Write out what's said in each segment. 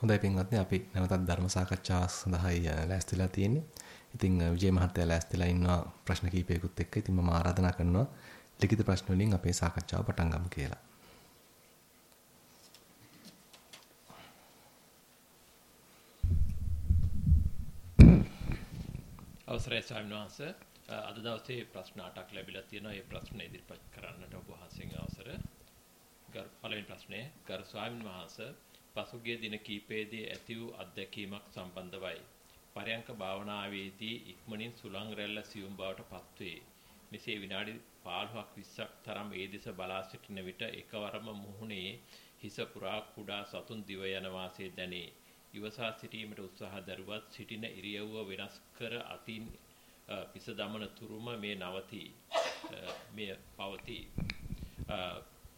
හොඳයි පින්වත්නි අපි නැවතත් ධර්ම සාකච්ඡාවක් සඳහායි ලෑස්තිලා තියෙන්නේ. ඉතින් විජේ මහත්තයා ලෑස්තිලා ඉන්නවා ප්‍රශ්න කීපයකුත් එක්ක. ඉතින් මම ආරාධනා කරනවා ලිඛිත ප්‍රශ්න වලින් අපේ සාකච්ඡාව පටන් ගමු කියලා. අවසරයි ස්වාමීන් වහන්සේ අද දවසේ ප්‍රශ්න 8ක් ලැබිලා තියෙනවා. ඒ ප්‍රශ්න ඉදිරිපත් කරන්නට ඔබ වහන්සේගෙන් අවසර. ගරු පළවෙනි ප්‍රශ්නය ගරු ස්වාමීන් වහන්සේ පසුගිය දින කීපයේදී ඇති වූ අත්දැකීමක් සම්බන්ධවයි. පරයන්ක භාවනාවේදී ඉක්මනින් සුලං රැල්ල සියුම් බවට පත්වේ. මෙසේ විනාඩි 15ක් 20ක් තරම් ඒ දෙස බලා සිටින විට එකවරම මුහුණේ හිස පුරා කුඩා සතුන් දිව යන වාසේ දැනේ. ඉවසා සිටීමට උත්සාහ දරුවත් සිටින ඉරියව්ව වෙනස් කර අතින් පිස දමන තුරුම මේ නවතී. මේ පවතී.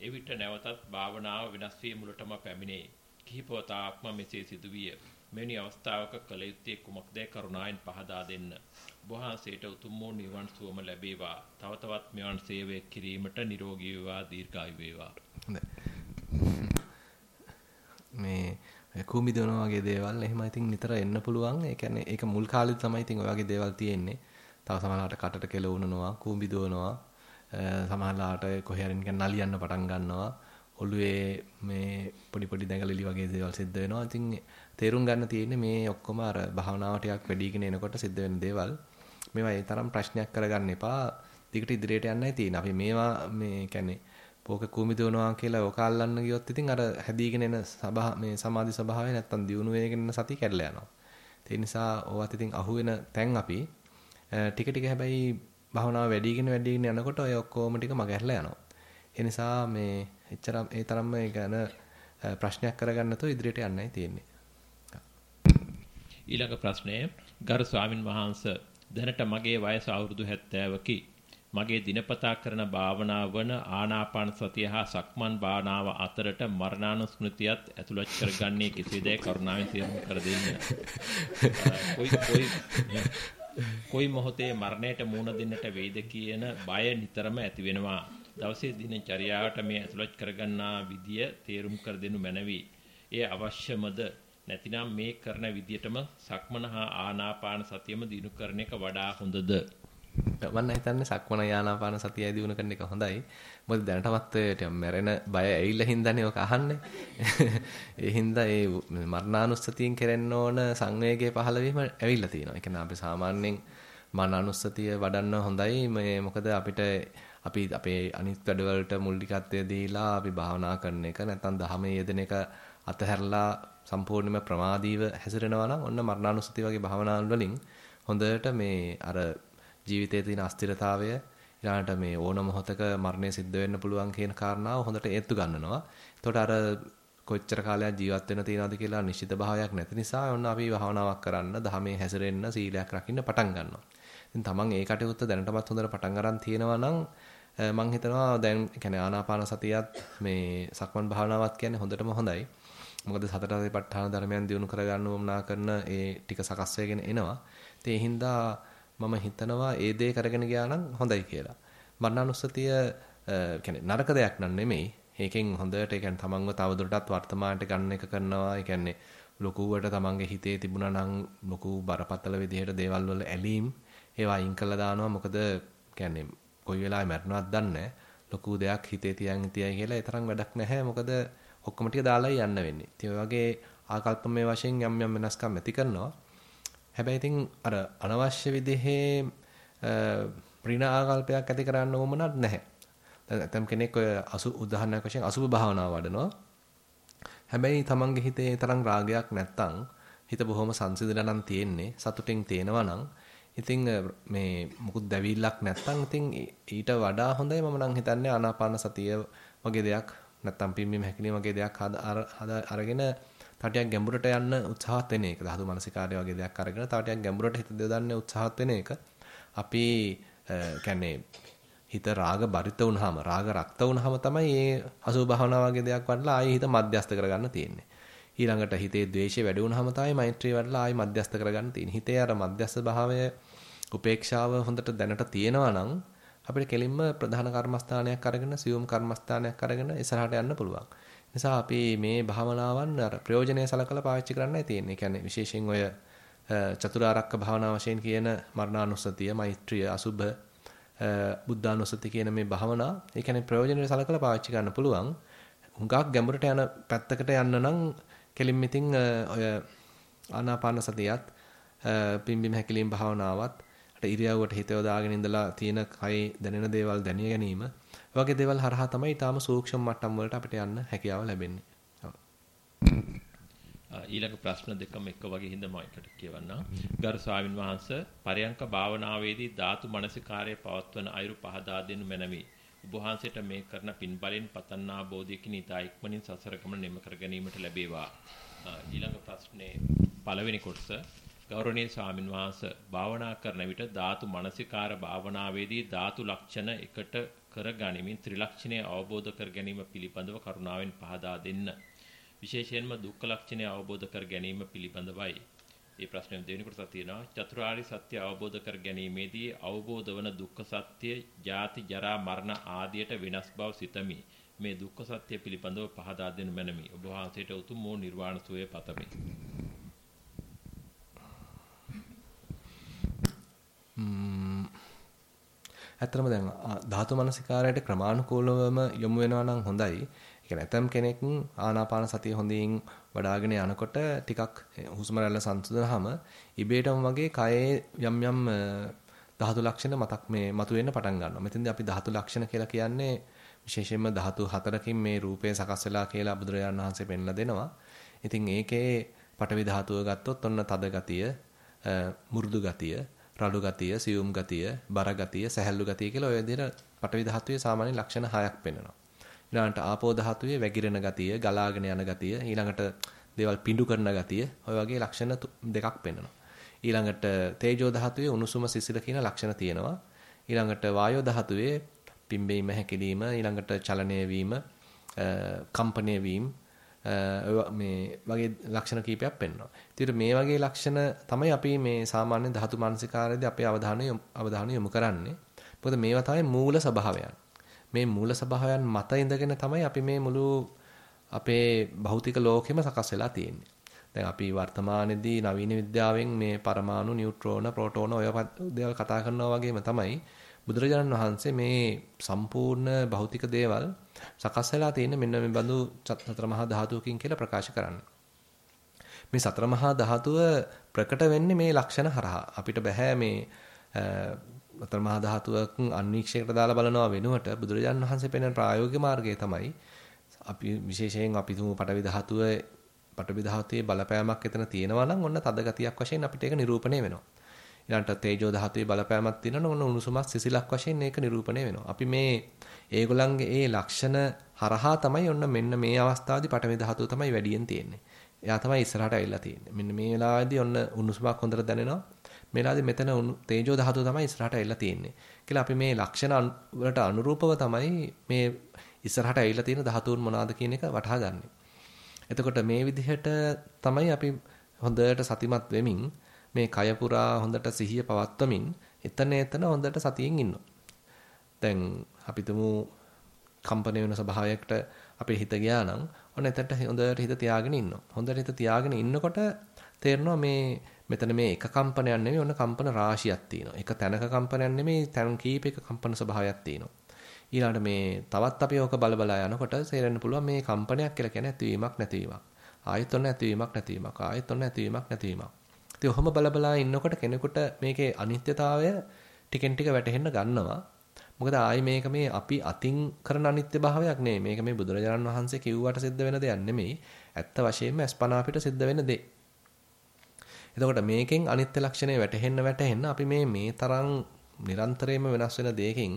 එවිට නැවතත් භාවනාව වෙනස් වී මුලටම පැමිණේ. කිහිපවතාවක්ම මෙසේ සිදුවිය. මෙවැනි අවස්ථාවක කළ යුත්තේ කුමක්දයි කරුණාවෙන් පහදා දෙන්න. වහන්සේට උතුම් වූ නිවන් සුවම ලැබේවා. තව තවත් මෙවන් සේවය කිරීමට නිරෝගී වේවා දීර්ඝායු වේවා. මේ කුඹි දනවා වගේ දේවල් එහෙම ඉතින් නිතර එන්න පුළුවන්. ඒ කියන්නේ ඒක මුල් කාලේ තමයි ඉතින් ඔය වගේ දේවල් තියෙන්නේ. තව සමහරවිට කටට කෙල වුණනවා, කුඹි දවනවා. සමහරවිට කොහේ හරි නිකන් නලියන්න පටන් ගන්නවා. ඔළුවේ මේ පොඩි පොඩි දැඟලිලි වගේ දේවල් සිද්ධ වෙනවා. ඉතින් තේරුම් ගන්න තියෙන්නේ මේ ඔක්කොම අර භාවනාව ටිකක් වැඩිගෙන එනකොට සිද්ධ වෙන දේවල්. මේවා ඒ තරම් ප්‍රශ්නයක් කරගන්න එපා. දිගට ඉදිරියට යන්නයි තියෙන්නේ. අපි මේවා මේ කියන්නේ පෝක කුමි දවනවා කියලා ඔක අල්ලන්න ගියොත් ඉතින් අර හැදීගෙන එන සබහ මේ සමාධි ස්වභාවය නැත්තම් දියුණු වෙගෙන එන සතිය කැඩලා යනවා. ඒ නිසා ඕවත් ඉතින් අහුවෙන තැන් අපි ටික ටික හැබැයි භාවනාව වැඩිගෙන වැඩිගෙන යනකොට ඔය ඔක්කොම ටික මගහැරලා යනවා. ඒ නිසා මේ එච්චර ඒ තරම්ම ඒ ගැන ප්‍රශ්නයක් කරගන්න නැතුව ඉදිරියට යන්නයි තියෙන්නේ. ඊළඟ ප්‍රශ්නය ගරු ස්වාමින් වහන්සේ දැනට මගේ වයස අවුරුදු 70කි. මගේ දිනපතා කරන භාවනාව වන ආනාපාන සතිය හා සක්මන් භාවනාව අතරට මරණානුස්මෘතියත් ඇතුළත් කරගන්නේ කෙසේදයි කරුණාවෙන් තේරුම් කර දෙන්න. කොයි කොයි කොයි මොහොතේ මරණයට මුහුණ දෙන්නට වේද කියන බය නිතරම ඇති වෙනවා. දවසේ දිනචරියාවට මේ ඇතුළත් කරගන්නා විදිය තේරුම් කර දෙනු මැනවි. එය අවශ්‍යමද නැතිනම් මේ කරන විදියටම සක්මන හා ආනාපාන සතියම දිනු කරන එක වඩා හොඳද? මම හිතන්නේ සක්මන ආනාපාන සතියයි දිනු කරන එක හොඳයි. මොකද දැනටමත් මැරෙන බය ඇවිල්ලා හින්දානේ ඔක අහන්නේ. ඒ හින්දා ඒ මරණානුස්සතියෙන් කරන්න ඕන සංවේගය පහළ වීම ඇවිල්ලා තියෙනවා. ඒ කියන්නේ අපි සාමාන්‍යයෙන් මරණානුස්සතිය වඩන්න හොඳයි. මේ මොකද අපිට අපි අපේ අනිත් වැඩවලට මුල්ලිකත්වය දීලා අපි භාවනා කරන එක නැත්නම් දහමේ යෙදෙන එක අතහැරලා සම්පූර්ණයෙන්ම ප්‍රමාදීව හැසිරෙනවා නම් ඔන්න මරණානුස්සති වගේ භාවනාවල් වලින් හොඳට මේ අර ජීවිතයේ තියෙන අස්තිරතාවය ඊළඟට මේ ඕන මොහොතක මරණය සිද්ධ වෙන්න පුළුවන් කියන කාරණාව හොඳට ඒත්තු ගන්නනවා. එතකොට අර කොච්චර කාලයක් ජීවත් වෙන්න තියනවද කියලා නිශ්චිත භාවයක් නැති නිසා ඔන්න අපි භාවනාවක් කරන්න, දහමේ හැසිරෙන්න, සීලයක් රකින්න පටන් ගන්නවා. ඉතින් තමන් ඒ කටයුත්ත දැනටමත් හොඳට පටන් අරන් තියෙනවා නම් මම හිතනවා දැන් කියන්නේ ආනාපාන සතියත් මේ සක්මන් භාවනාවත් කියන්නේ හොඳටම හොඳයි. මොකද සතර සතිපට්ඨාන ධර්මයන් දිනු කරගන්න උවමනා කරන ඒ ටික සකස් වෙගෙන එනවා. ඉතින් ඒ හින්දා මම හිතනවා ඒ දේ කරගෙන ගියා නම් හොඳයි කියලා. මරණානුස්සතිය කියන්නේ නරක දෙයක් නන් නෙමෙයි. ඒකෙන් හොඳට ඒ කියන්නේ තමන්ව තවදුරටත් වර්තමානට ගන්න එක කරනවා. ඒ කියන්නේ ලොකුවට තමන්ගේ හිතේ තිබුණා නම් ලොකු බරපතල විදිහට දේවල් වල ඇලීම් ඒවා අයින් කළා දානවා. මොකද කියන්නේ කොයි වෙලාවෙ මැරෙනවද දන්නේ ලොකු දෙයක් හිතේ තියන් තියයි කියලා ඒ තරම් වැඩක් නැහැ. මොකද ඔක්කොම ටික දාලායි යන්න වෙන්නේ. ඉතින් ඔය වගේ ආකල්පමය වශයෙන් යම් යම් වෙනස්කම් ඇති කරනවා. හැබැයි ඉතින් අර අනවශ්‍ය විදිහේ ඍණ ආකල්පයක් ඇති කරන්න ඕමනක් නැහැ. දැන් ඇතම් කෙනෙක් ඔය අසු උදාහරණයක් වශයෙන් අසුභ භාවනාව වඩනවා. හැබැයි තමන්ගේ හිතේ තරම් රාගයක් නැත්තම් හිත බොහොම සංසිඳලා නම් තියෙන්නේ සතුටින් තේනවා නම් ඉතින් මේ මුකුත් දැවිල්ලක් නැත්තම් ඉතින් ඊට වඩා හොඳයි මම නම් හිතන්නේ ආනාපාන සතිය වගේ දෙයක් නැත්තම් පිම්බීම හැකිලිම වගේ දෙයක් අරගෙන තාටියක් ගැඹුරට යන්න උත්සාහත් වෙන එක. ධාතු මනසිකාරය වගේ දෙයක් අරගෙන තාටියක් ගැඹුරට හිත දෙදන්න උත්සාහත් වෙන එක. අපි කියන්නේ හිත රාග බරිත වුනහම රාග රක්ත වුනහම තමයි මේ අසුභ භාවනා වගේ දෙයක් වඩලා ආයේ හිත මධ්‍යස්ත කරගන්න තියෙන්නේ. ඊළඟට හිතේ ද්වේෂය වැඩි වුණාම තමයි මෛත්‍රිය වැඩිලා ආයි මධ්‍යස්ත කරගන්න තියෙන්නේ. හිතේ අර මධ්‍යස්ත භාවය උපේක්ෂාව හොඳට දැනට තියෙනවා නම් අපිට කෙලින්ම ප්‍රධාන කර්මස්ථානයක් අරගෙන සියුම් කර්මස්ථානයක් අරගෙන ඉස්සරහට යන්න පුළුවන්. නිසා අපි මේ භාවනාවන් අර ප්‍රයෝජනීය සලකලා පාවිච්චි කරන්නයි තියෙන්නේ. කියන්නේ විශේෂයෙන් ඔය චතුරාර්යක භාවනා වශයෙන් කියන මරණානුස්සතිය, මෛත්‍රිය, අසුභ, බුද්ධානුස්සති කියන මේ භාවනා, ඒ කියන්නේ ප්‍රයෝජනීය සලකලා පාවිච්චි කරන්න පුළුවන්. හුඟක් ගැඹුරට යන පැත්තකට යන්න නම් කෙලින්ම ඉතින් ඔය ආනාපාන සතියත් පිම්බිම හැකිලිම් භාවනාවත් අට ඉරියව්වට හිත යොදාගෙන ඉඳලා තියෙන කයි දැනෙන දේවල් දැනිය ගැනීම වගේ දේවල් හරහා තමයි ඊටාම සූක්ෂම මට්ටම් වලට අපිට යන්න හැකියාව ලැබෙන්නේ. ඊළඟ ප්‍රශ්න දෙකම එක වගේ හින්දා මම එකට කියවන්නම්. ගරු ස්වාමින් වහන්සේ පරයන්ක භාවනාවේදී ධාතු මනසිකාර්යය පවත්වන අයුරු පහදා දෙනු මැනවි. ඔබ වහන්සේට මේ කරන පින් බලෙන් පතන්නා බෝධියකින් ඊතා ඉක්මනින් සසර ගමන නිම කර ගැනීමට ලැබේවා. ඊළඟ ප්‍රශ්නේ පළවෙනි කොටස ගෞරවනීය ස්වාමින් වහන්සේ භාවනා කරන විට ධාතු මනසිකාර භාවනාවේදී ධාතු ලක්ෂණ එකට කර ගනිමින් ත්‍රිලක්ෂණය අවබෝධ කර ගැනීම පිළිබඳව කරුණාවෙන් පහදා දෙන්න. විශේෂයෙන්ම දුක්ඛ ලක්ෂණය අවබෝධ කර ගැනීම පිළිබඳවයි. මේ ප්‍රශ්නේ දෙවෙනි කොටස තියෙනවා. චතුරාර්ය සත්‍ය අවබෝධ කර ගැනීමේදී අවබෝධ වන දුක්ඛ සත්‍ය, ජාති, ජරා, මරණ ආදියට වෙනස් බව සිතමි. මේ දුක්ඛ සත්‍ය පිළිබඳව පහදා දෙනු මැනමි. ඔබ වහන්සේට උතුම් වූ නිර්වාණ සුවය පතමි. ඇත්තටම දැන් ධාතු මනසිකාරයට ක්‍රමානුකූලවම යොමු වෙනවා නම් හොඳයි. ඒ කියන්නේ ඇතම් කෙනෙක් ආනාපාන සතිය හොඳින් වඩ아가ගෙන යනකොට ටිකක් හුස්ම රැල්ල සංසුදනහම ඉබේටම වගේ කයේ යම් යම් ධාතු ලක්ෂණ මතක් මේ මතුවෙන්න පටන් ගන්නවා. මෙතෙන්දී අපි ධාතු ලක්ෂණ කියලා කියන්නේ විශේෂයෙන්ම ධාතු හතරකින් මේ රූපය සකස් වෙලා කියලා බුදුරජාණන් වහන්සේ පෙන්ලා දෙනවා. ඉතින් ඒකේ පටවි ධාතුව ගත්තොත් ඔන්න තද ගතිය, මුරුදු ගතිය, රළු ගතිය, සියුම් ගතිය, බර ගතිය, සැහැල්ලු ගතිය කියලා ඔය විදිහට පටවි ධාතුවේ සාමාන්‍ය ලක්ෂණ හයක් පෙන්වනවා. ඊළඟට ආපෝ ධාතුවේ වැగిරෙන ගතිය, ගලාගෙන යන ගතිය, ඊළඟට දේවල් පිඬු කරන ගතිය, ඔය වගේ ලක්ෂණ දෙකක් පෙන්වනවා. ඊළඟට තේජෝ ධාතුවේ උණුසුම සිසිල කියන ලක්ෂණ තියෙනවා. ඊළඟට වායෝ ධාතුවේ පිම්බීම හැකිලිම, ඊළඟට චලනය වීම, කම්පණය වීම, මේ වගේ ලක්ෂණ කීපයක් පෙන්වනවා. ඉතින් මේ වගේ ලක්ෂණ තමයි අපි මේ සාමාන්‍ය ධාතු මානසිකාරයේදී අපේ අවධානය අවධානය යොමු කරන්නේ. මොකද මේවා තමයි මූල ස්වභාවයන්. මේ මූල ස්වභාවයන් මත ඉඳගෙන තමයි අපි මේ මුළු අපේ භෞතික ලෝකෙම සකස් වෙලා තියෙන්නේ. දැන් අපි වර්තමානයේදී නවීන විද්‍යාවෙන් මේ පරමාණු, නියුට්‍රෝන, ප්‍රෝටෝන ඔය දේවල් කතා කරනවා වගේම තමයි බුදුරජාණන් වහන්සේ මේ සම්පූර්ණ භෞතික දේවල් සකස් වෙලා තියෙන්නේ මෙන්න මේ බඳු සතර මහා ධාතුවකින් කියලා ප්‍රකාශ කරන්නේ. මේ සතර මහා ධාතුව ප්‍රකට වෙන්නේ මේ ලක්ෂණ හරහා. අපිට බෑ මේ සතර මහා ධාතුවක අන්වීක්ෂයකට දාලා බලනවා වෙනුවට බුදුරජාණන් වහන්සේ පෙන්වන ප්‍රායෝගික මාර්ගය තමයි අපි විශේෂයෙන් අපි තුමු පටවි ධාතුව පටවි ධාතුවේ බලපෑමක් එතන තියෙනවා නම් ඔන්න තද ගතියක් වශයෙන් අපිට ඒක නිරූපණය වෙනවා. ඊළඟට තේජෝ ධාතුවේ බලපෑමක් තියෙනවා නම් ඔන්න උණුසුමක් සිසිලක් වශයෙන් ඒක නිරූපණය වෙනවා. අපි මේ ඒගොල්ලන්ගේ ඒ ලක්ෂණ හරහා තමයි ඔන්න මෙන්න මේ අවස්ථාවේදී පටවි ධාතුව තමයි වැඩියෙන් තියෙන්නේ. එයා තමයි ඉස්සරහට ඇවිල්ලා තියෙන්නේ. මෙන්න මේ වෙලාවේදී ඔන්න උණුසුමක් හොඳට දැනෙනවා. මේ වෙලාවේදී මෙතන තේජෝ ධාතුව තමයි ඉස්සරහට ඇවිල්ලා තියෙන්නේ. කියලා අපි මේ ලක්ෂණ වලට අනුරූපව තමයි මේ ඉස්සරහට ඇවිල්ලා තියෙන ධාතුන් මොනවාද කියන එක වටහා ගන්න. එතකොට මේ විදිහට තමයි අපි හොඳට සතිමත් වෙමින් මේ කය පුරා හොඳට සිහිය පවත්වමින් එතන එතන හොඳට සතියෙන් ඉන්නවා. දැන් අපි තුමු කම්පන වෙන ස්වභාවයකට අපේ හිත ගියා නම් ඔන්න එතනට හොඳට හිත තියාගෙන ඉන්නවා. හොඳට හිත තියාගෙන ඉන්නකොට තේරෙනවා මේ මෙතන මේ එක කම්පනයක් නෙමෙයි ඔන්න කම්පන රාශියක් තියෙනවා. එක තැනක කම්පනයක් නෙමෙයි තැන් කීපයක කම්පන ස්වභාවයක් තියෙනවා. ඊළඟට මේ තවත් අපි ඕක බල බලා යනකොට තේරෙන්න පුළුවන් මේ කම්පනයක් කියලා කියන්නේ ඇතිවීමක් නැතිවීමක්. ආයෙත් ඔන්න ඇතිවීමක් නැතිවීමක්. ආයෙත් ඔන්න ඇතිවීමක් නැතිවීමක්. ඉතින් ඔහොම බල බලා ඉන්නකොට කෙනෙකුට මේකේ අනිත්‍යතාවය ටිකෙන් ටික වැටහෙන්න ගන්නවා. මොකද ආයි මේක මේ අපි අතින් කරන අනිත්‍ය භාවයක් නෙමෙයි. මේක මේ බුදුරජාණන් වහන්සේ කිව්වට සිද්ධ වෙන දෙයක් නෙමෙයි. ඇත්ත වශයෙන්ම අස්පනා අපිට සිද්ධ වෙන දෙයක්. එතකොට මේකෙන් අනිත්‍ය ලක්ෂණය වැටහෙන්න වැටහෙන්න අපි මේ මේ තරම් නිරන්තරයෙන්ම වෙනස් වෙන දෙයකින්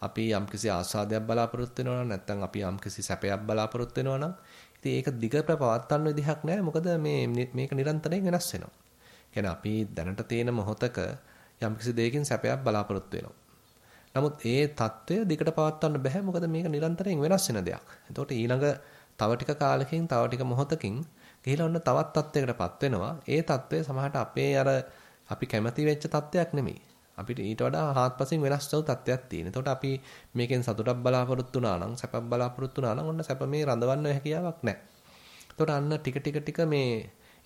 අපි යම්කිසි ආසාදයක් බලාපොරොත්තු වෙනවා නම් නැත්නම් අපි යම්කිසි සැපයක් බලාපොරොත්තු වෙනවා නම් ඉතින් ඒක දිගට පවත්වන්න විදිහක් නැහැ මොකද මේ මේක නිරන්තරයෙන් වෙනස් වෙනවා. කියන්නේ අපි දැනට තියෙන මොහොතක යම්කිසි දෙයකින් සැපයක් බලාපොරොත්තු වෙනවා. නමුත් ඒ தত্ত্বය දිගට පවත්වන්න බෑ මොකද මේක නිරන්තරයෙන් වෙනස් වෙන දෙයක්. එතකොට ඊළඟ තව ටික කාලෙකින් තව ටික මොහොතකින් ගිහිලා ඔන්න තවත් තත්වයකටපත් වෙනවා. ඒ තත්වය සමහරට අපේ අර අපි කැමති වෙච්ච තත්වයක් නෙමෙයි. අපිට ඊට වඩා හාත්පසින් වෙනස් වූ තත්වයක් තියෙන. එතකොට අපි මේකෙන් සතුටක් බලාපොරොත්තු වුණා නම්, සැපක් බලාපොරොත්තු වුණා නම් ඔන්න සැප මේ රඳවන්න හැකියාවක් නැහැ. එතකොට අන්න ටික ටික ටික මේ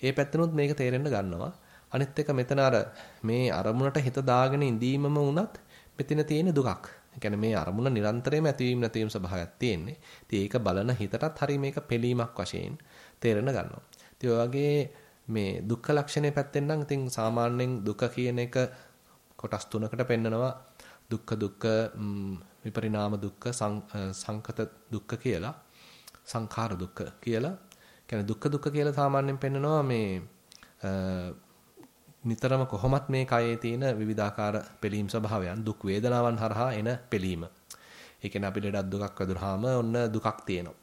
ඒ පැත්තනොත් මේක තේරෙන්න ගන්නවා. අනිත් එක මෙතන අර මේ අරමුණට හිත දාගෙන ඉඳීමම වුණත් මෙතන තියෙන දුකක්. ඒ මේ අරමුණ නිරන්තරයෙන්ම ඇතිවීම නැතිවීම ස්වභාවයක් තියෙන්නේ. ඉතින් ඒක බලන හිතටත් හරි මේක පිළීමක් වශයෙන් තේරෙන්න ගන්නවා. ඉතින් වගේ මේ දුක්ඛ ලක්ෂණය පැත්තෙන් නම් ඉතින් සාමාන්‍යයෙන් දුක කියන එක කොටස් තුනකට පෙන්නනවා. දුක්ඛ දුක්ඛ විපරිණාම දුක්ඛ සංකත දුක්ඛ කියලා සංඛාර දුක්ඛ කියලා කියන්නේ දුක්ඛ දුක්ඛ කියලා සාමාන්‍යයෙන් පෙන්නනවා මේ නිතරම කොහොමත් මේ කයේ තියෙන විවිධාකාර පෙලීම් ස්වභාවයන් දුක් වේදනාවන් හරහා එන පෙලීම. ඒ කියන්නේ අපිට ලඩක් දුකක් වැදුනහම ඔන්න දුකක් තියෙනවා.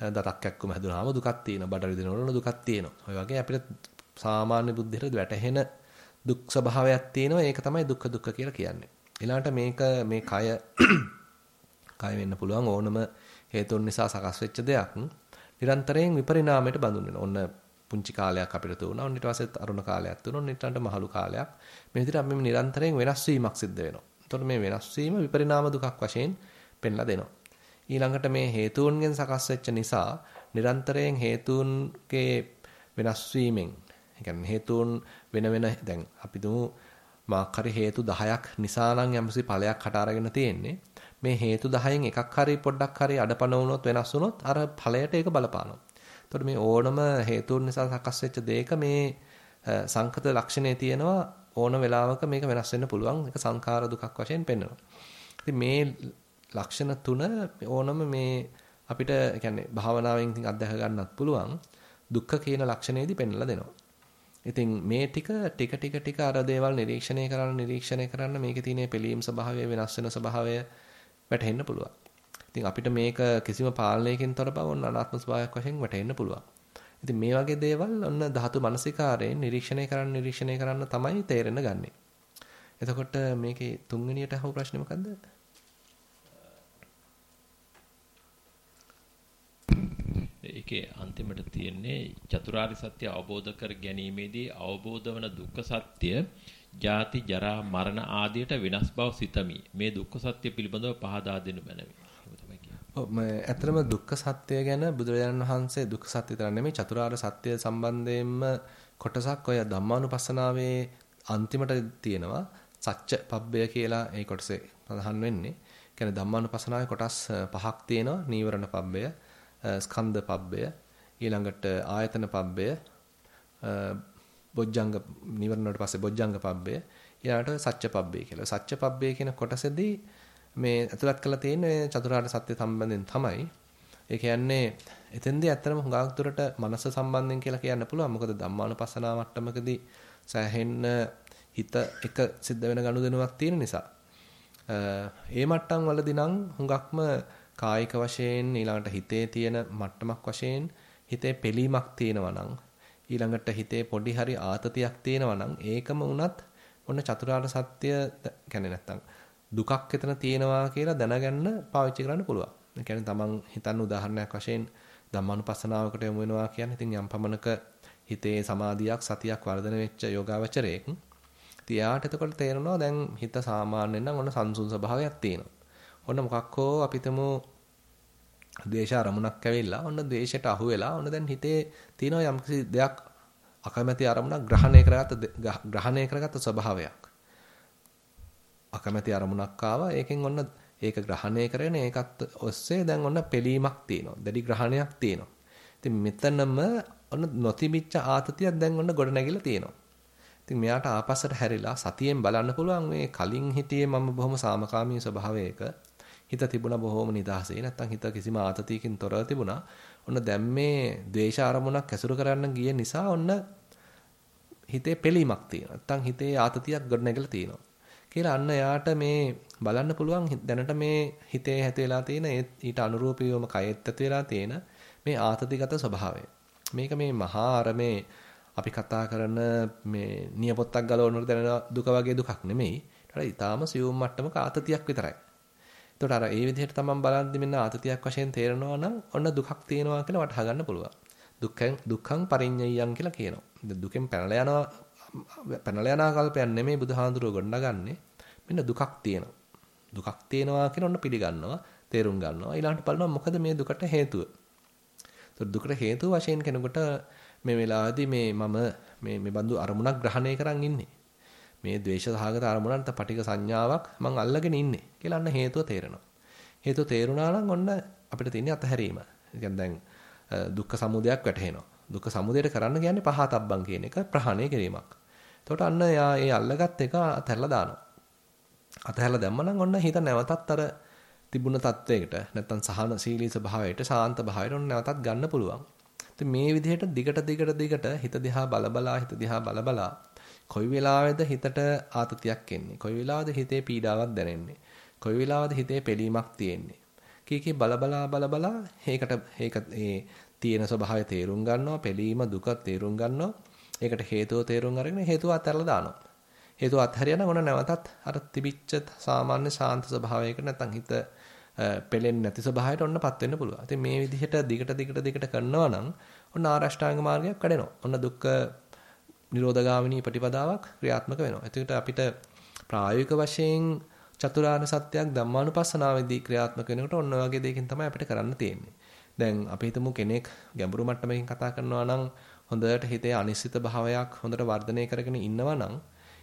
දතක් කැක්කුම හැදුනහම දුකක් තියෙනවා. බඩ රිදෙනවල දුකක් තියෙනවා. ඔය වගේ අපිට සාමාන්‍ය බුද්ධියට වැටහෙන දුක් ස්වභාවයක් තියෙනවා. ඒක තමයි දුක්ඛ දුක්ඛ කියලා කියන්නේ. ඊළඟට මේක මේ කය කය වෙන්න පුළුවන් ඕනම හේතුන් නිසා සකස් වෙච්ච දෙයක්. නිරන්තරයෙන් විපරිණාමයට බඳුන් වෙනවා. ඔන්න පුංචි කාලයක් අපිට තුණා. ඔන්න ඊට පස්සේ අරුණ කාලයක් තුණා. ඔන්න ඊටට මහලු කාලයක්. මේ විදිහට අපි නිරන්තරයෙන් වෙනස් වීමක් සිද්ධ වෙනවා. එතකොට මේ වෙනස් වීම විපරිණාම දුකක් වශයෙන් පෙන්ලා දෙනවා. ඊළඟට මේ හේතුන්ගෙන් සකස් වෙච්ච නිසා නිරන්තරයෙන් හේතුන්ගේ වෙනස් වීමෙන් කියන්නේ හේතුන් වෙන වෙන දැන් අපි දුමු මාක්කරි හේතු 10ක් නිසා නම් යම්සි ඵලයක් හට අරගෙන තියෙන්නේ මේ හේතු 10න් එකක් හරි පොඩ්ඩක් හරි අඩපණ වුණොත් වෙනස් වුණොත් අර ඵලයට ඒක බලපානවා. එතකොට මේ ඕනම හේතුන් නිසා සකස් වෙච්ච දෙයක මේ සංකත ලක්ෂණේ තියෙනවා ඕන වෙලාවක මේක වෙනස් වෙන්න පුළුවන්. ඒක සංඛාර දුකක් වශයෙන් පෙන්වනවා. ඉතින් මේ ලක්ෂණ තුන ඕනම මේ අපිට කියන්නේ භාවනාවෙන් ඉතින් අත්දැක ගන්නත් පුළුවන්. දුක්ඛ කියන ලක්ෂණේදී පෙන්වලා දෙනවා. ඉතින් මේ ටික ටික ටික ටික අර දේවල් නිරීක්ෂණය කරන්න නිරීක්ෂණය කරන්න මේකේ තියෙන පිළීම් ස්වභාවය වෙනස් වෙන ස්වභාවය වැටහෙන්න පුළුවන්. ඉතින් අපිට මේක කිසිම පාලනයකින් තොර බව ඔන්න අනාත්ම ස්වභාවයක් වශයෙන් වැටහෙන්න පුළුවන්. ඉතින් මේ වගේ දේවල් ඔන්න ධාතු මනසිකාරයෙන් නිරීක්ෂණය කරන්න නිරීක්ෂණය කරන්න තමයි තේරෙන්න ගන්නෙ. එතකොට මේකේ තුන්වෙනියට අහපු ප්‍රශ්නේ මොකද්ද? ඒකේ අන්තිමට තියෙන්නේ චතුරාර්ය සත්‍ය අවබෝධ කර ගැනීමේදී අවබෝධ වන දුක්ඛ සත්‍ය ජාති ජරා මරණ ආදියට වෙනස් බව සිතමි. මේ දුක්ඛ සත්‍ය පිළිබඳව පහදා දෙනු මැනවි. ඔව් ඇත්තටම දුක්ඛ සත්‍ය ගැන බුදුරජාණන් වහන්සේ දුක්ඛ සත්‍ය විතර නෙමෙයි චතුරාර්ය සත්‍ය සම්බන්ධයෙන්ම කොටසක් ඔය ධම්මානුපස්සනාවේ අන්තිමට තියෙනවා සත්‍ය පබ්බය කියලා ඒ කොටසේ ප්‍රධාන වෙන්නේ. කියන්නේ ධම්මානුපස්සනාවේ කොටස් පහක් තියෙනවා නීවරණ පබ්බය ස්කන්ධ පබ්බය ඊළඟට ආයතන පබ්බය බොජ්ජංග නිවරණ වලට පස්සේ බොජ්ජංග පබ්බය ඊළඟට සත්‍ය පබ්බය කියලා. සත්‍ය පබ්බය කියන කොටසේදී මේ ඇතුළත් කරලා තියෙන්නේ චතුරාර්ය සත්‍ය සම්බන්ධයෙන් තමයි. ඒ කියන්නේ එතෙන්දී ඇත්තටම හුඟක් දුරට මනස සම්බන්ධයෙන් කියලා කියන්න පුළුවන්. මොකද ධම්මානුපස්සනා මට්ටමකදී සෑහෙන්න හිත එක සිද්ධ වෙන ගනුදෙනුවක් තියෙන නිසා. ඒ මට්ටම් වලදී නම් හුඟක්ම කායික වශයෙන් ඊළඟට හිතේ තියෙන මට්ටමක් වශයෙන් හිතේ පෙලීමක් තියෙනවා නම් ඊළඟට හිතේ පොඩි හරි ආතතියක් තියෙනවා නම් ඒකම වුණත් ඔන්න චතුරාර්ය සත්‍ය කියන්නේ නැත්තම් දුකක් එතන තියෙනවා කියලා දැනගන්න පාවිච්චි කරන්න පුළුවන්. ඒ කියන්නේ තමන් හිතන්න උදාහරණයක් වශයෙන් ධම්මානුපස්සනාවකට යොමු වෙනවා කියන්නේ ඉතින් යම් පමණක හිතේ සමාධියක් සතියක් වර්ධනය වෙච්ච යෝගාවචරයෙක්. ඉතින් යාට එතකොට තේරෙනවා දැන් හිත සාමාන්‍යයෙන් නම් ඔන්න සංසුන් ස්වභාවයක් තියෙනවා. ඔන්න මොකක් හෝ අපිටම ද්වේෂ අරමුණක් ඇවිල්ලා ඔන්න ද්වේෂයට අහු වෙලා ඔන්න දැන් හිතේ තියෙන යම්කිසි දෙයක් අකමැති අරමුණක් ග්‍රහණය කරගත්ත ග්‍රහණය කරගත්ත ස්වභාවයක්. අකමැති අරමුණක් ආවා ඒකෙන් ඔන්න ඒක ග්‍රහණය කරගෙන ඒකත් ඔස්සේ දැන් ඔන්න පෙලීමක් තියෙනවා දැඩි ග්‍රහණයක් තියෙනවා. ඉතින් මෙතනම ඔන්න නොතිබිච්ච ආතතියක් දැන් ඔන්න ගොඩ නැගිලා තියෙනවා. ඉතින් මෙයාට ආපස්සට හැරිලා සතියෙන් බලන්න පුළුවන් මේ කලින් හිටියේ මම බොහොම සාමකාමී ස්වභාවයක හිත තිබුණා බොහොම නිදහසේ. නැත්තම් හිත කිසිම ආතතියකින් තොරව තිබුණා. ඔන්න දැන් මේ ද්වේෂ ආරමුණක් ඇසුරු කරන්න ගිය නිසා ඔන්න හිතේ පෙලීමක් තියෙනවා. නැත්තම් හිතේ ආතතියක් ගොඩනැගලා තියෙනවා. කියලා අන්න එයාට මේ බලන්න පුළුවන් දැනට මේ හිතේ ඇති තියෙන ඊට අනුරූපීවම කයෙත් ඇති වෙලා තියෙන මේ ආතතිගත ස්වභාවය. මේක මේ මහා අර මේ අපි කතා කරන මේ නියපොත්තක් ගලවනකොට දැනෙන දුක වගේ දුකක් නෙමෙයි. ඒකට ඊටාම සියුම් මට්ටමක ආතතියක් විතරයි. එතකොට අර ඒ විදිහට තමන් බලද්දි මෙන්න ආතතියක් වශයෙන් තේරෙනවා නම් ඔන්න දුකක් තියෙනවා කියලා වටහා ගන්න පුළුවන්. දුක්ඛං දුක්ඛං පරිඤ්ඤයං කියලා කියනවා. දුකෙන් පැනලා යනවා පැනලා යන කල්පයක් නෙමෙයි බුදුහාඳුරෝ ගොඩනගන්නේ. මෙන්න දුකක් තියෙනවා. දුකක් තියෙනවා කියන ඔන්න පිළිගන්නවා, තේරුම් ගන්නවා. ඊළඟට බලනවා මොකද මේ දුකට හේතුව. ඒතර දුකට හේතුව වශයෙන් කෙනෙකුට මේ වෙලාවේදී මේ මම මේ මේ බඳු අරමුණක් ග්‍රහණය කරන් ඉන්නේ. මේ ද්වේෂ සහගත අරමුණන්ට පටික සංඥාවක් මං අල්ලගෙන ඉන්නේ කියලා අන්න හේතුව තේරෙනවා. හේතුව තේරුණා නම් ඔන්න අපිට තියෙන්නේ අතහැරීම. කියන්නේ දැන් දුක්ඛ සමුදයක් වැටහෙනවා. දුක්ඛ සමුදයට කරන්න කියන්නේ පහතබ්බන් කියන එක ප්‍රහාණය කිරීමක්. එතකොට අන්න යා ඒ අල්ලගත් එක අතහැරලා දානවා. අතහැරලා දැම්මනම් ඔන්න හිත නැවතත් අර තිබුණ තත්වයකට නැත්තම් සහනශීලී ස්වභාවයට ශාන්ත භාවයට ඔන්න නැවතත් ගන්න පුළුවන්. ඉතින් මේ විදිහට දිගට දිගට දිගට හිත දිහා බලබලා හිත දිහා බලබලා කොයි වෙලාවෙද හිතට ආතතියක් එන්නේ? කොයි වෙලාවද හිතේ පීඩාවක් දැනෙන්නේ? කොයි වෙලාවද හිතේ පෙළීමක් තියෙන්නේ? කීකී බලබලා බලබලා ඒකට ඒක ඒ තියෙන ස්වභාවය තේරුම් ගන්නවා පෙළීම දුක තේරුම් ගන්නවා. ඒකට හේතුව තේරුම් අරගෙන හේතුව අත්හැරලා දානවා. හේතුව අත්හැරියා නම් ඔන්න නැවතත් අර තිබිච්ච සාමාන්‍ය ශාන්ත ස්වභාවයකට නැත්නම් හිත පෙලෙන්නේ නැති ස්වභාවයට ඔන්නපත් වෙන්න පුළුවන්. ඉතින් මේ විදිහට දිගට දිගට දිගට කරනවා නම් ඔන්න ආරෂ්ඨාංග මාර්ගයක් කඩෙනවා. ඔන්න දුක්ඛ නිරෝධගාමිනී ප්‍රතිපදාවක් ක්‍රියාත්මක වෙනවා. එතකොට අපිට ප්‍රායෝගික වශයෙන් චතුරාර්ය සත්‍යයක් ධම්මානුපස්සනාවේදී ක්‍රියාත්මක වෙනකොට ඔන්න වගේ දෙයකින් තමයි අපිට කරන්න තියෙන්නේ. දැන් අපි හිතමු කෙනෙක් ගැඹුරු මට්ටමකින් කතා කරනවා නම් හොඳට හිතේ අනිශ්චිත භාවයක් හොඳට වර්ධනය කරගෙන ඉන්නවා නම්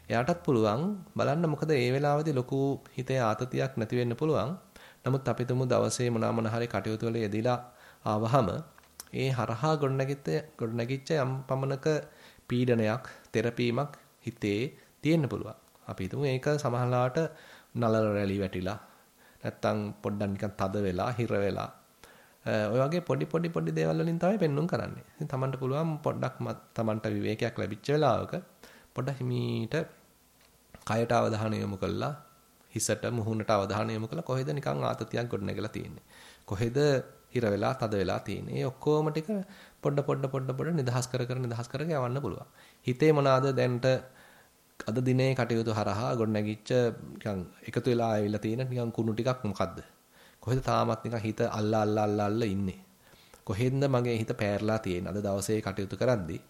එයාටත් පුළුවන් බලන්න මොකද ඒ වෙලාවේදී ලොකු හිතේ ආතතියක් නැති වෙන්න පුළුවන්. නමුත් අපි තුමු දවසේ මොනවා මොන හරි කටයුතු වල යෙදিলা ආවහම ඒ හරහා ගොඩනැගිච්ච ගොඩනැගිච්ච යම් පමණක පීඩනයක්, තෙරපීමක් හිතේ තියෙන්න පුළුවන්. අපි හිතමු ඒක සමහරලාට නලල රැලි වැටිලා නැත්තම් පොඩ්ඩක් නිකන් තද වෙලා, හිර වෙලා ඔය වගේ පොඩි පොඩි පොඩි දේවල් වලින් තමයි පෙන්눔 කරන්නේ. ඉතින් Tamanට පුළුවන් පොඩ්ඩක් Tamanට විවේකයක් ලැබිච්ච වෙලාවක පොඩ්ඩක් හිමීට කයට අවධානය යොමු කළා හිසට මුහුණට අවධානය යොමු කළා කොහෙද නිකන් ආතතියක් ගොඩනැගලා තියෙන්නේ. කොහෙද හිර වෙලා තද වෙලා තියෙන්නේ. ඒ ඔක්කොම ටික පොඩ පොඩ පොඩ පොඩ නිදහස් කර කර නිදහස් කර යවන්න පුළුවන්. හිතේ මොනවාද දැන්ට අද දිනේ කටයුතු හරහා ගොඩනැගිච්ච නිකන් එකතු වෙලා ආවිල්ලා තියෙන නිකන් කුණු ටිකක් මොකද්ද? කොහෙද තාමත් නිකන් හිත අල්ලා අල්ලා අල්ලා අල්ලා ඉන්නේ? කොහෙන්ද මගේ හිත පෑරලා තියෙන්නේ? අද දවසේ කටයුතු කරද්දී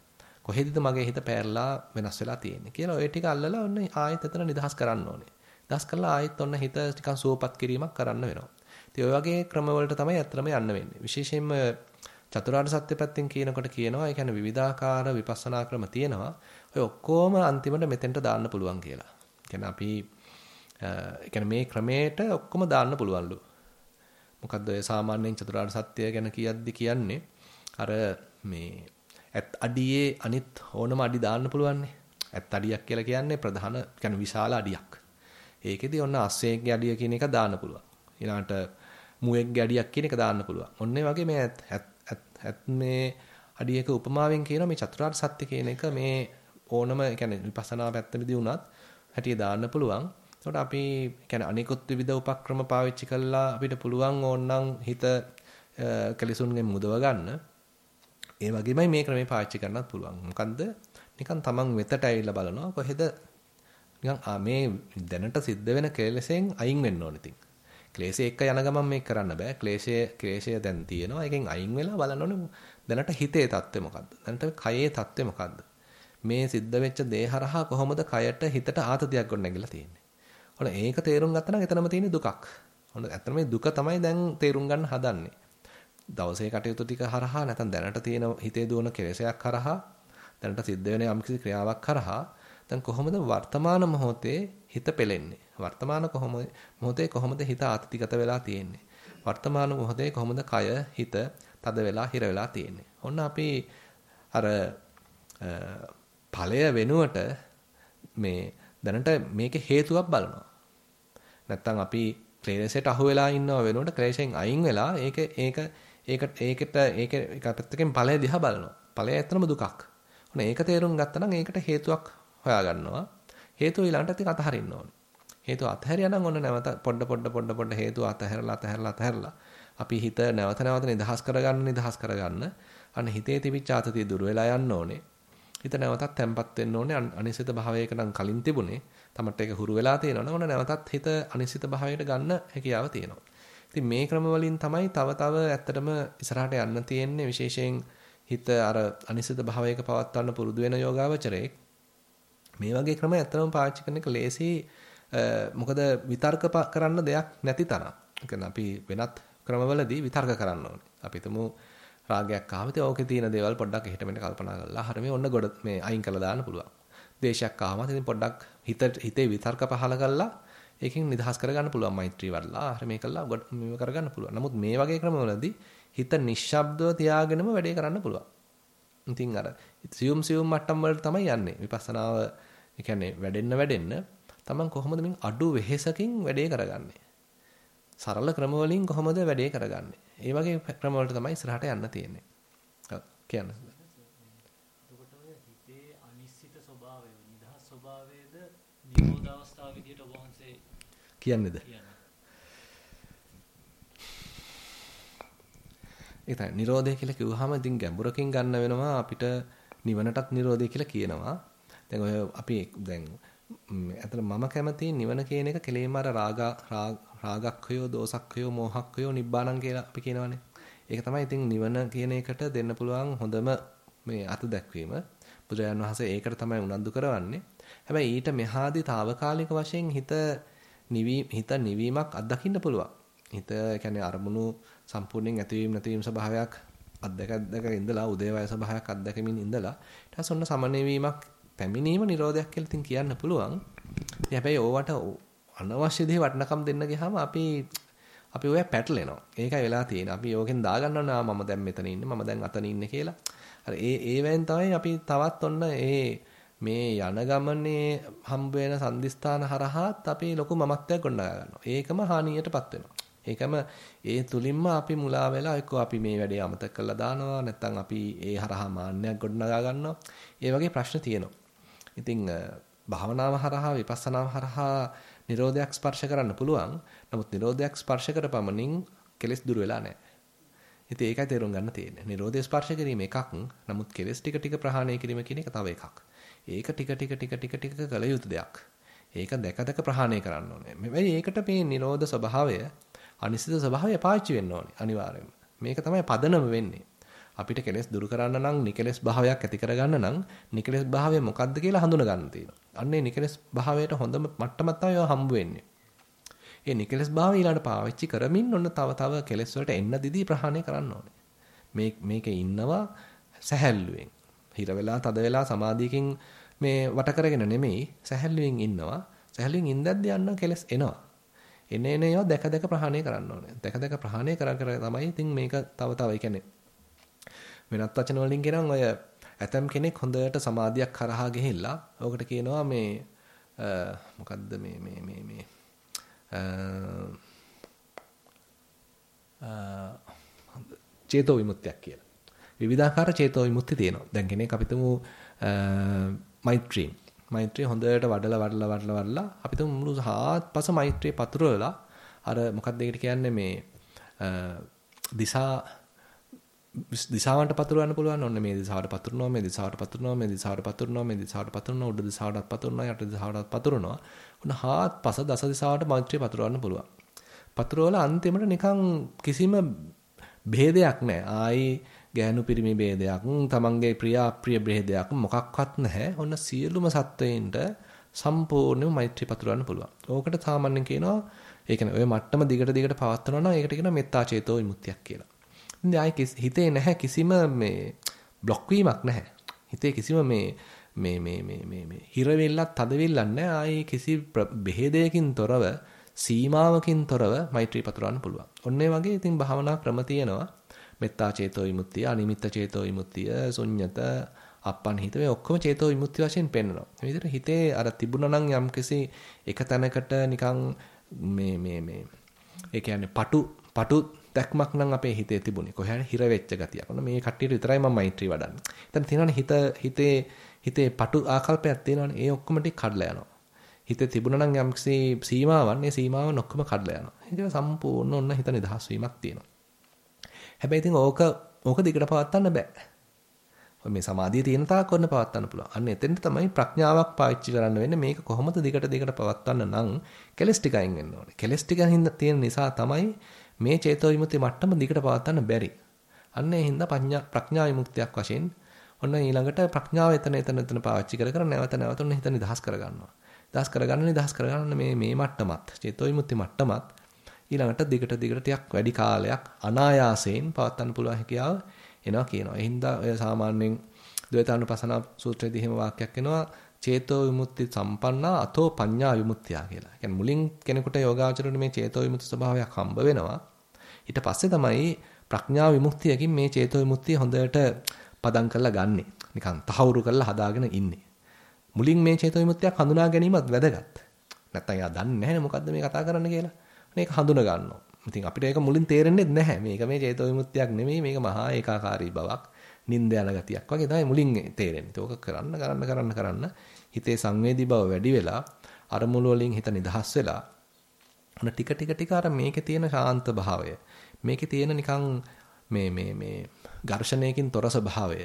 කොහෙදද මගේ හිත පෑරලා වෙනස් වෙලා තියෙන්නේ කියලා ඔය ටික අල්ලලා ඔන්න ආයෙත් එතන නිදහස් කරන්න ඕනේ. නිදහස් කරලා ආයෙත් ඔන්න හිත ටිකක් සුවපත් කිරීමක් කරන්න වෙනවා. ඉතින් ඔය වගේ ක්‍රමවලට තමයි ඇත්තටම යන්න වෙන්නේ. විශේෂයෙන්ම චතුරාර්ය සත්‍ය පැත්තෙන් කියනකොට කියනවා ඒ කියන්නේ විවිධාකාර විපස්සනා ක්‍රම තියෙනවා. ඔය ඔක්කොම අන්තිමට මෙතෙන්ට දාන්න පුළුවන් කියලා. කියන්නේ අපි ඒ මේ ක්‍රමයට ඔක්කොම දාන්න පුළුවන්ලු. මොකද්ද ඔය සාමාන්‍යයෙන් චතුරාර්ය සත්‍ය ගැන කියද්දි කියන්නේ අර මේ ඇත් අඩියේ අනිත් ඕනම අඩි දාන්න පුළුවන්නේ. ඇත් අඩියක් කියලා කියන්නේ ප්‍රධාන කියන්නේ විශාල අඩියක්. ඒකෙදි ඔන්න අස්සේගේ අඩිය කියන එක දාන්න පුළුවන්. ඊළඟට මුවෙක්ගේ අඩියක් කියන එක දාන්න පුළුවන්. ඔන්න වගේ මේ ඇත් මේ අඩියක උපමාවෙන් කියන මේ චතුරාර්ය සත්‍ය කියන එක මේ ඕනම කියන්නේ විපස්සනා පැත්තෙදී වුණත් හැටිය දාන්න පුළුවන්. එතකොට අපි කියන්නේ අනිකුත් විවිධ උපක්‍රම පාවිච්චි කළා අපිට පුළුවන් ඕනනම් හිත කලිසුන්ගෙන් මුදව ගන්න. ඒ වගේමයි මේ ක්‍රමේ පාවිච්චි කරන්නත් පුළුවන්. මොකන්ද? නිකන් තමන් වෙතට ඇවිල්ලා බලනවා කොහෙද නිකන් මේ දැනට සිද්ධ වෙන කෙලෙසෙන් අයින් වෙන්න ඕන ඉතින්. ක්ලේශය එක්ක යන ගමන් මේක කරන්න බෑ. ක්ලේශය ක්ලේශය දැන් තියෙනවා. ඒකෙන් අයින් වෙලා බලන්න ඕනේ දැනට හිතේ தත්ත්වය මොකද්ද? දැනට කයේ தත්ත්වය මොකද්ද? මේ සිද්ධ වෙච්ච දේ හරහා කොහොමද කයට හිතට ආතතියක් ගොඩනැගිලා තියෙන්නේ? ඔන්න ඒක තේරුම් ගත්තා නම් එතනම තියෙන දුකක්. ඔන්න ඇත්තට මේ දුක තමයි දැන් තේරුම් ගන්න හදන්නේ. දවසේ කටයුතු ටික හරහා නැත්නම් දැනට තියෙන හිතේ දුවන කෙලෙසයක් හරහා දැනට සිද්ධ වෙන යම්කිසි ක්‍රියාවක් හරහා දැන් කොහොමද වර්තමාන මොහොතේ හිත පෙලෙන්නේ වර්තමාන කොහොම මොහොතේ කොහොමද හිත ආත්‍තිගත වෙලා තියෙන්නේ වර්තමාන මොහොතේ කොහොමද කය හිත තද වෙලා හිර වෙලා තියෙන්නේ ඔන්න අපි අර ඵලය වෙනුවට මේ දැනට මේකේ හේතුවක් බලනවා නැත්තම් අපි ක්ලේශයට අහු වෙලා ඉන්නව වෙනුවට ක්ලේශයෙන් අයින් වෙලා ඒක ඒක ඒකට ඒකට ඒක එක පැත්තකින් ඵලය දිහා බලනවා. ඵලය ඇත්තනම දුකක්. ඔන්න ඒක තේරුම් ගත්තා නම් ඒකට හේතුවක් හොයාගන්නවා. හේතුව ඊළඟට ටික අතහරින්න ඕනේ. හේතුව අතහැරියා නම් ඔන්න නැවත පොඩ පොඩ පොඩ පොඩ හේතුව අතහැරලා අතහැරලා අතහැරලා අපි හිත නැවත නැවත නිදහස් කරගන්න නිදහස් කරගන්න අන්න හිතේ තිබිච්ච ආතතිය දුර වෙලා යන්න ඕනේ. හිත නැවතත් තැම්පත් වෙන්න ඕනේ අනිසිත භාවයක නම් කලින් තිබුණේ. තමට ඒක හුරු වෙලා තියෙනවනේ ඔන්න නැවතත් හිත අනිසිත භාවයකට ගන්න හැකියාව තියෙනවා. ඉතින් මේ ක්‍රම වලින් තමයි තව තව ඇත්තටම ඉස්සරහට යන්න තියෙන්නේ විශේෂයෙන් හිත අර අනිසිත භාවයක පවත්වන්න පුරුදු වෙන යෝගාවචරයේ මේ වගේ ක්‍රම ඇත්තටම පාවිච්චි කරන එක ලේසි මොකද විතර්ක කරන්න දෙයක් නැති තරම්. ඒ අපි වෙනත් ක්‍රමවලදී විතර්ක කරන්න ඕනේ. අපි තුමු රාගයක් ආවම ඉතින් ඕකේ තියෙන දේවල් පොඩ්ඩක් එහෙට මෙහෙට කල්පනා කරලා හරිය මේ ඔන්න ගොඩ මේ අයින් කරලා දාන්න පුළුවන්. දේශයක් ආවම ඉතින් පොඩ්ඩක් හිත හිතේ විතර්ක පහල කරලා ඒකෙන් නිදහස් කරගන්න පුළුවන් මෛත්‍රී වඩලා හරිය මේ කළා මේව කරගන්න පුළුවන්. නමුත් මේ වගේ ක්‍රමවලදී හිත නිශ්ශබ්දව තියාගෙනම වැඩේ කරන්න පුළුවන්. ඉතින් අර සියුම් සියුම් මට්ටම් වලට තමයි යන්නේ. විපස්සනාව ඒ කියන්නේ වැඩෙන්න වැඩෙන්න තමන් කොහොමද මේ අඩු වෙහෙසකින් වැඩේ කරගන්නේ? සරල ක්‍රම වලින් කොහොමද වැඩේ කරගන්නේ? ඒ වගේ ක්‍රම වලට තමයි ඉස්සරහට යන්න තියෙන්නේ. ඔව් කියන්න. එතකොට ඔය හිතේ අනිශ්චිත ස්වභාවය, නිදහස් ස්වභාවයද නිරෝධ අවස්ථාව විදිහට ඔබ වහන්සේ කියන්නේද? කියන්නේ. ඒ තමයි නිරෝධය කියලා කිව්වහම ඉතින් ගැඹුරකින් ගන්න වෙනවා අපිට නිවනටත් නිරෝධය කියලා කියනවා. දැන් ඔය අපි දැන් ඇතර මම කැමති නිවන කියන එක කෙලෙම අර රාග රාගක්ඛයෝ දෝසක්ඛයෝ මෝහක්ඛයෝ නිබ්බාණං කියලා අපි කියනවානේ. ඒක තමයි ඉතින් නිවන කියන එකට දෙන්න පුළුවන් හොඳම මේ අත දැක්වීම. බුදුරජාන් වහන්සේ ඒකට තමයි උනන්දු කරවන්නේ. හැබැයි ඊට මෙහාදී తాවකාලික වශයෙන් හිත නිවි හිත නිවීමක් අත්දකින්න පුළුවන්. හිත කියන්නේ අරමුණු සම්පූර්ණයෙන් ඇතිවීම නැතිවීම ස්වභාවයක් අත්දැක අත්දැක ඉඳලා උදේවය ස්වභාවයක් අත්දැකමින් ඉඳලා ඊට පස්සේ ඔන්න සමනවීමක් පැමිණීම නිරෝධයක් කියලා ඉතින් කියන්න පුළුවන්. ඉතින් හැබැයි ඕවට අනවශ්‍ය දේ වටනකම් දෙන්න ගියාම අපි අපි ඔය පැටලෙනවා. ඒකයි වෙලා තියෙන්නේ. අපි ඕකෙන් දාගන්නවා මම දැන් මෙතන ඉන්නේ මම දැන් අතන ඉන්නේ කියලා. අර ඒ ඒවෙන් තමයි අපි තවත් ඔන්න ඒ මේ යන ගමනේ හම්බ වෙන සම්දිස්ථාන හරහාත් අපි ලොකු මමත්වයක් ගොඩනගා ගන්නවා. ඒකම හානියටපත් වෙනවා. ඒකම ඒ තුලින්ම අපි මුලා වෙලා එක්ක අපි මේ වැඩේ අමතක කරලා දානවා නැත්නම් අපි ඒ හරහා මාන්නයක් ගොඩනගා ගන්නවා. ඒ වගේ ප්‍රශ්න තියෙනවා. ඉතින් භාවනාව හරහා විපස්සනාව හරහා නිරෝධයක් ස්පර්ශ කරන්න පුළුවන්. නමුත් නිරෝධයක් ස්පර්ශ කරපමණින් කෙලෙස් දුර වෙලා නැහැ. ඉතින් ඒකයි තේරුම් ගන්න තියෙන්නේ. නිරෝධය ස්පර්ශ කිරීම එකක්. නමුත් කෙලෙස් ටික ටික ප්‍රහාණය කිරීම කියන එක තව එකක්. ඒක ටික ටික ටික ටික ටික කළ යුතු දෙයක්. ඒක දැක දැක ප්‍රහාණය කරන්න ඕනේ. මෙවැනි ඒකට මේ නිරෝධ ස්වභාවය අනිසිත ස්වභාවය පාවිච්චි වෙන්න ඕනේ අනිවාර්යයෙන්ම. මේක තමයි පදනම වෙන්නේ. අපිට කෙලෙස් දුරු කරන්න නම් නිකලෙස් භාවයක් ඇති කරගන්න නම් නිකලෙස් භාවය මොකක්ද කියලා හඳුන ගන්න තියෙනවා. අන්න ඒ නිකලෙස් භාවයට හොඳම මට්ටමක් තමයි ඔය හම්බ වෙන්නේ. ඒ නිකලෙස් භාවය ඊළඟට පාවිච්චි කරමින් ඔන්න තව තව කෙලෙස් වලට එන්න දිදී ප්‍රහාණය කරන්න ඕනේ. මේ මේකේ ඉන්නවා සැහැල්ලුවෙන්. හිර වෙලා තද වෙලා සමාධියකින් මේ වට කරගෙන නෙමෙයි සැහැල්ලුවෙන් ඉන්නවා. සැහැල්ලුවෙන් ඉඳද්දී යන්න කෙලෙස් එනවා. එන එන ඒවා දැක දැක ප්‍රහාණය කරන්න ඕනේ. දැක දැක ප්‍රහාණය කර කර තමයි ඉතින් මේක තව තව ඒ කියන්නේ වෙනත් වචන වලින් කියනම් ඔය ඇතම් කෙනෙක් හොඳට සමාධියක් කරහා ගිහිල්ලා ඕකට කියනවා මේ මොකද්ද මේ මේ මේ මේ චේතෝ විමුක්තියක් කියලා. විවිධාකාර චේතෝ විමුක්ති තියෙනවා. දැන් කෙනෙක් අපිටම මෛත්‍රී මෛත්‍රිය හොඳට වඩලා වඩලා වඩලා වඩලා අපිට මුළු හාත්පස මෛත්‍රිය පතුරවලා අර මොකක්ද ඒකට කියන්නේ මේ දිසා දිසාවන්ට පතුරවන්න පුළුවන් ඔන්න මේ දිසාවට පතුරනවා මේ දිසාවට පතුරනවා මේ දිසාවට පතුරනවා මේ දිසාවට පතුරනවා උඩ දිසාවටත් පතුරනවා යට දිසාවටත් පතුරනවා ඔන්න හාත්පස දස දිසාවට මන්ත්‍රය පතුරවන්න පුළුවන්. පතුරවලා අන්තිමට නිකන් කිසිම භේදයක් නැහැ. ආයි ගෑනු පිරිමි භේදයක් තමන්ගේ ප්‍රියා අප්‍රිය භේදයක් මොකක්වත් නැහැ. ඔන්න සියලුම සත්වයින්ට සම්පූර්ණයෙන්ම මෛත්‍රී පතුරවන්න පුළුවන්. ඕකට සාමාන්‍යයෙන් කියනවා ඒ කියන්නේ ඔය මට්ටම දිගට දිගට පවත්වනවා නම් ඒකට කියනවා මෙත්තා චේතෝ විමුක්තියක් කියලා. ඉතින් ආයි හිතේ නැහැ කිසිම මේ બ્લોක් වීමක් නැහැ. හිතේ කිසිම මේ මේ මේ මේ මේ මේ හිර වෙල්ලක් තද වෙල්ලක් නැහැ. ආයි කිසි බෙහෙදයකින් තොරව සීමාවකින් තොරව මෛත්‍රී පතුරවන්න පුළුවන්. ඔන්න වගේ ඉතින් භාවනා ක්‍රම තියෙනවා. මෙත්තා චේතෝ විමුක්තිය, අනිමිත්ත චේතෝ විමුක්තිය, ශුන්්‍යත, අප්පන්හිත මේ ඔක්කොම චේතෝ විමුක්ති වශයෙන් පෙන්වනවා. මේ විදිහට හිතේ අර තිබුණා නම් යම්කිසි එක තැනකට නිකන් මේ මේ මේ ඒ කියන්නේ පටු පටු දැක්මක් නම් අපේ හිතේ තිබුණේ. කොහේ හිර වෙච්ච ගතියක්. ඔන්න මේ කට්ටියට විතරයි මම මෛත්‍රී වඩන්නේ. එතන තියෙනවනේ හිත හිතේ හිතේ පටු ආකල්පයක් තියෙනවනේ. ඒ ඔක්කොම ටික කඩලා යනවා. හිතේ තිබුණා නම් යම්කිසි සීමාවක්, ඒ සීමාවන් ඔක්කොම කඩලා යනවා. ඒක සම්පූර්ණ ඔන්න හිත නිදහස් වීමක් තියෙනවා. හැබැයි ඉතින් ඕක ඕක දිගට පවත්වන්න බෑ. මේ සමාධිය තියෙන තාක් ඔන්න පවත්වන්න පුළුවන්. අන්න එතෙන්ට තමයි ප්‍රඥාවක් පාවිච්චි කරන්න වෙන්නේ. මේක කොහොමද දිගට දිගට පවත්වන්න නම් කෙලස් ටික අයින් වෙන්න ඕනේ. කෙලස් ටික තියෙන නිසා තමයි මේ චේතෝ විමුක්ති මට්ටම දිගට පවත්වන්න බැරි. අන්න ඒ හින්දා ප්‍රඥා ප්‍රඥා විමුක්තියක් වශයෙන් ඔන්න ඊළඟට ප්‍රඥාව එතන එතන එතන පාවිච්චි කර කර නැවත නැවත ඔන්න හිත නිදහස් කරගන්නවා. නිදහස් කරගන්න නිදහස් කරගන්න මේ මේ මට්ටමත් චේතෝ විමුක්ති මට්ටමත් ඊළඟට දිගට දිගට ටිකක් වැඩි කාලයක් අනායාසයෙන් පවත්වන්න පුළුවන් හැකියාව එනවා කියනවා. ඒ හින්දා ඔය සාමාන්‍යයෙන් ද්වේතානුපසන සූත්‍රයේදී එහෙම වාක්‍යයක් එනවා චේතෝ විමුක්ති සම්පන්නා අතෝ පඤ්ඤා විමුක්තිය කියලා. කියන්නේ මුලින් කෙනෙකුට යෝගාචරණය මේ චේතෝ විමුක්ති ස්වභාවයක් හම්බ වෙනවා. ඊට පස්සේ තමයි ප්‍රඥා විමුක්තියකින් මේ චේතෝ විමුක්තිය හොඳට පදම් කරලා ගන්නෙ. නිකන් තහවුරු කරලා හදාගෙන ඉන්නේ. මුලින් මේ චේතෝ විමුක්තියක් හඳුනා ගැනීමත් වැදගත්. නැත්තම් එයා දන්නේ නැහැ මොකද්ද මේ කතා කරන්න කියලා. මේක හඳුනා ගන්නවා. ඉතින් අපිට ඒක මුලින් තේරෙන්නේ නැහැ. මේක මේ චේතෝ විමුක්තියක් නෙමෙයි මේක මහා ඒකාකාරී බවක්. නින්ද යන ගතියක් වගේ තමයි මුලින් තේරෙන්නේ. ඒක කරන්න කරන්න කරන්න කරන්න හිතේ සංවේදී බව වැඩි වෙලා අරමුණු වලින් හිත නිදහස් වෙලා අන ටික ටික ටික අර මේකේ තියෙන ශාන්ත භාවය මේකේ තියෙන නිකන් මේ මේ මේ ඝර්ෂණයකින් තොර ස්වභාවය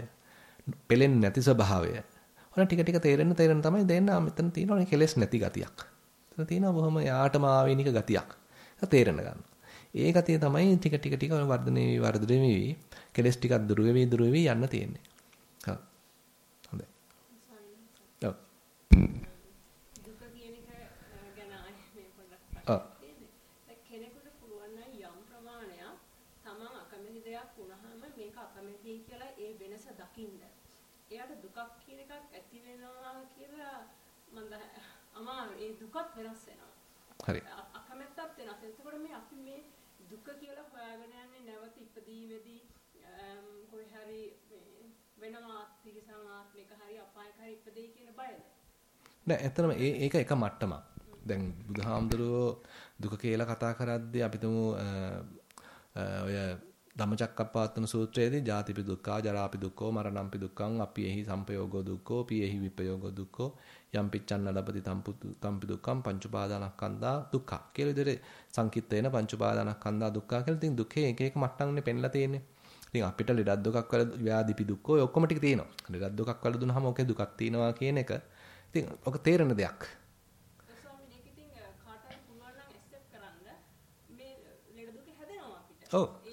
පෙලෙන්නේ නැති ස්වභාවය ඔන්න ටික ටික තේරෙන්න තේරෙන්න තමයි දෙන්න මෙතන තියෙනවා කෙලෙස් නැති ගතියක්. එතන තියෙනවා බොහොම යාටම ආවේනික ගතියක්. ඒක තේරෙන්න ගන්න. ඒ ගතිය තමයි ටික ටික ටික වර්ධනය වී වර්ධනය වී කෙලෙස් ටිකක් දුර වෙවි දුර වෙවි යන්න තියෙන්නේ. හා. හොඳයි. ඔව්. දුක කියන එක ගැන ආයේ මේ පොඩ්ඩක් ඔව්. තියෙන්නේ. කෙනෙකුට පුළුවන් නම් යම් ප්‍රමාණයක් තමන් අකමැති දෙයක් වුණාම මේක අකමැතියි කියලා ඒ වෙනස දකින්න. එයාට දුකක් කියන එකක් ඇති වෙනවා කියලා මම අමාරු ඒ දුකත් වෙනස් වෙනවා. හරි. අ- අකමැත්තත් වෙනස්. එතකොට මේ අපි මේ දුක කියලා හොයාගෙන යන්නේ නැවත ඉපදීමේදී අම්, කොහේ හරි මේ වෙනවා තිරිසන් ආත්මික හරි අපායක හරි ඉපදෙයි කියන බයද? නෑ ඇත්තටම ඒ ඒක එක මට්ටමක්. දැන් බුදුහාමුදුරුවෝ දුක කියලා කතා කරද්දී අපි තුමු ඔය ධම්මචක්කප්පවත්තන සූත්‍රයේදී ජාතිපි දුක්ඛා ජරාපි දුක්ඛෝ මරණම්පි දුක්ඛං අපියෙහි සම්පයෝගෝ දුක්ඛෝ පියෙහි විපයෝගෝ දුක්ඛෝ යම් පිච්ඡන්න ලබති තම්පි දුක්ඛං පංච උපාදානස්කන්ධා දුක්ඛ කියලා විදිහට සංකිට්ත වෙන පංච උපාදානස්කන්ධා දුක්ඛ කියලා ඉතින් දුකේ එක එක මට්ටම්නේ පෙන්ලා තියෙන්නේ. ඉතින් අපිට ලෙඩක් දුකක් වල ව්‍යාධිපි දුක්ඛ ඔය ඔක්කොම ටික තියෙනවා. ලෙඩක් දුකක් වල දුනහම ඔකේ දුකක් තියෙනවා කියන එක ඉතින් ඔක තේරෙන දෙයක්. ස්වාමීන්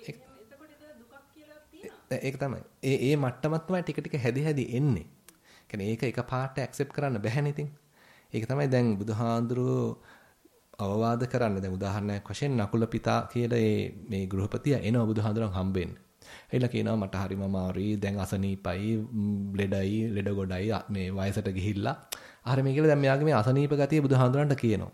ඒක තමයි. ඒ ඒ මට්ටමත් තමයි ටික ටික හැදි හැදි එන්නේ. කියන්නේ ඒක එක පාට ඇක්සෙප්ට් කරන්න බැහැනේ ඉතින්. ඒක තමයි දැන් බුදුහාඳුරෝ අවවාද කරන්න දැන් උදාහරණයක් වශයෙන් නකුල පිතා කියලා ඒ මේ ගෘහපතියා එනවා බුදුහාඳුරන් හම්බෙන්න. එයිලා කියනවා මට හරිම අමාරුයි දැන් අසනීපයි ම්, ලෙඩයි ලෙඩ ගොඩයි අ- මේ වයසට ගිහිල්ලා. අර මේ කියලා දැන් මෙයාගේ මේ අසනීප ගතිය බුදුහාඳුරන්ට කියනවා.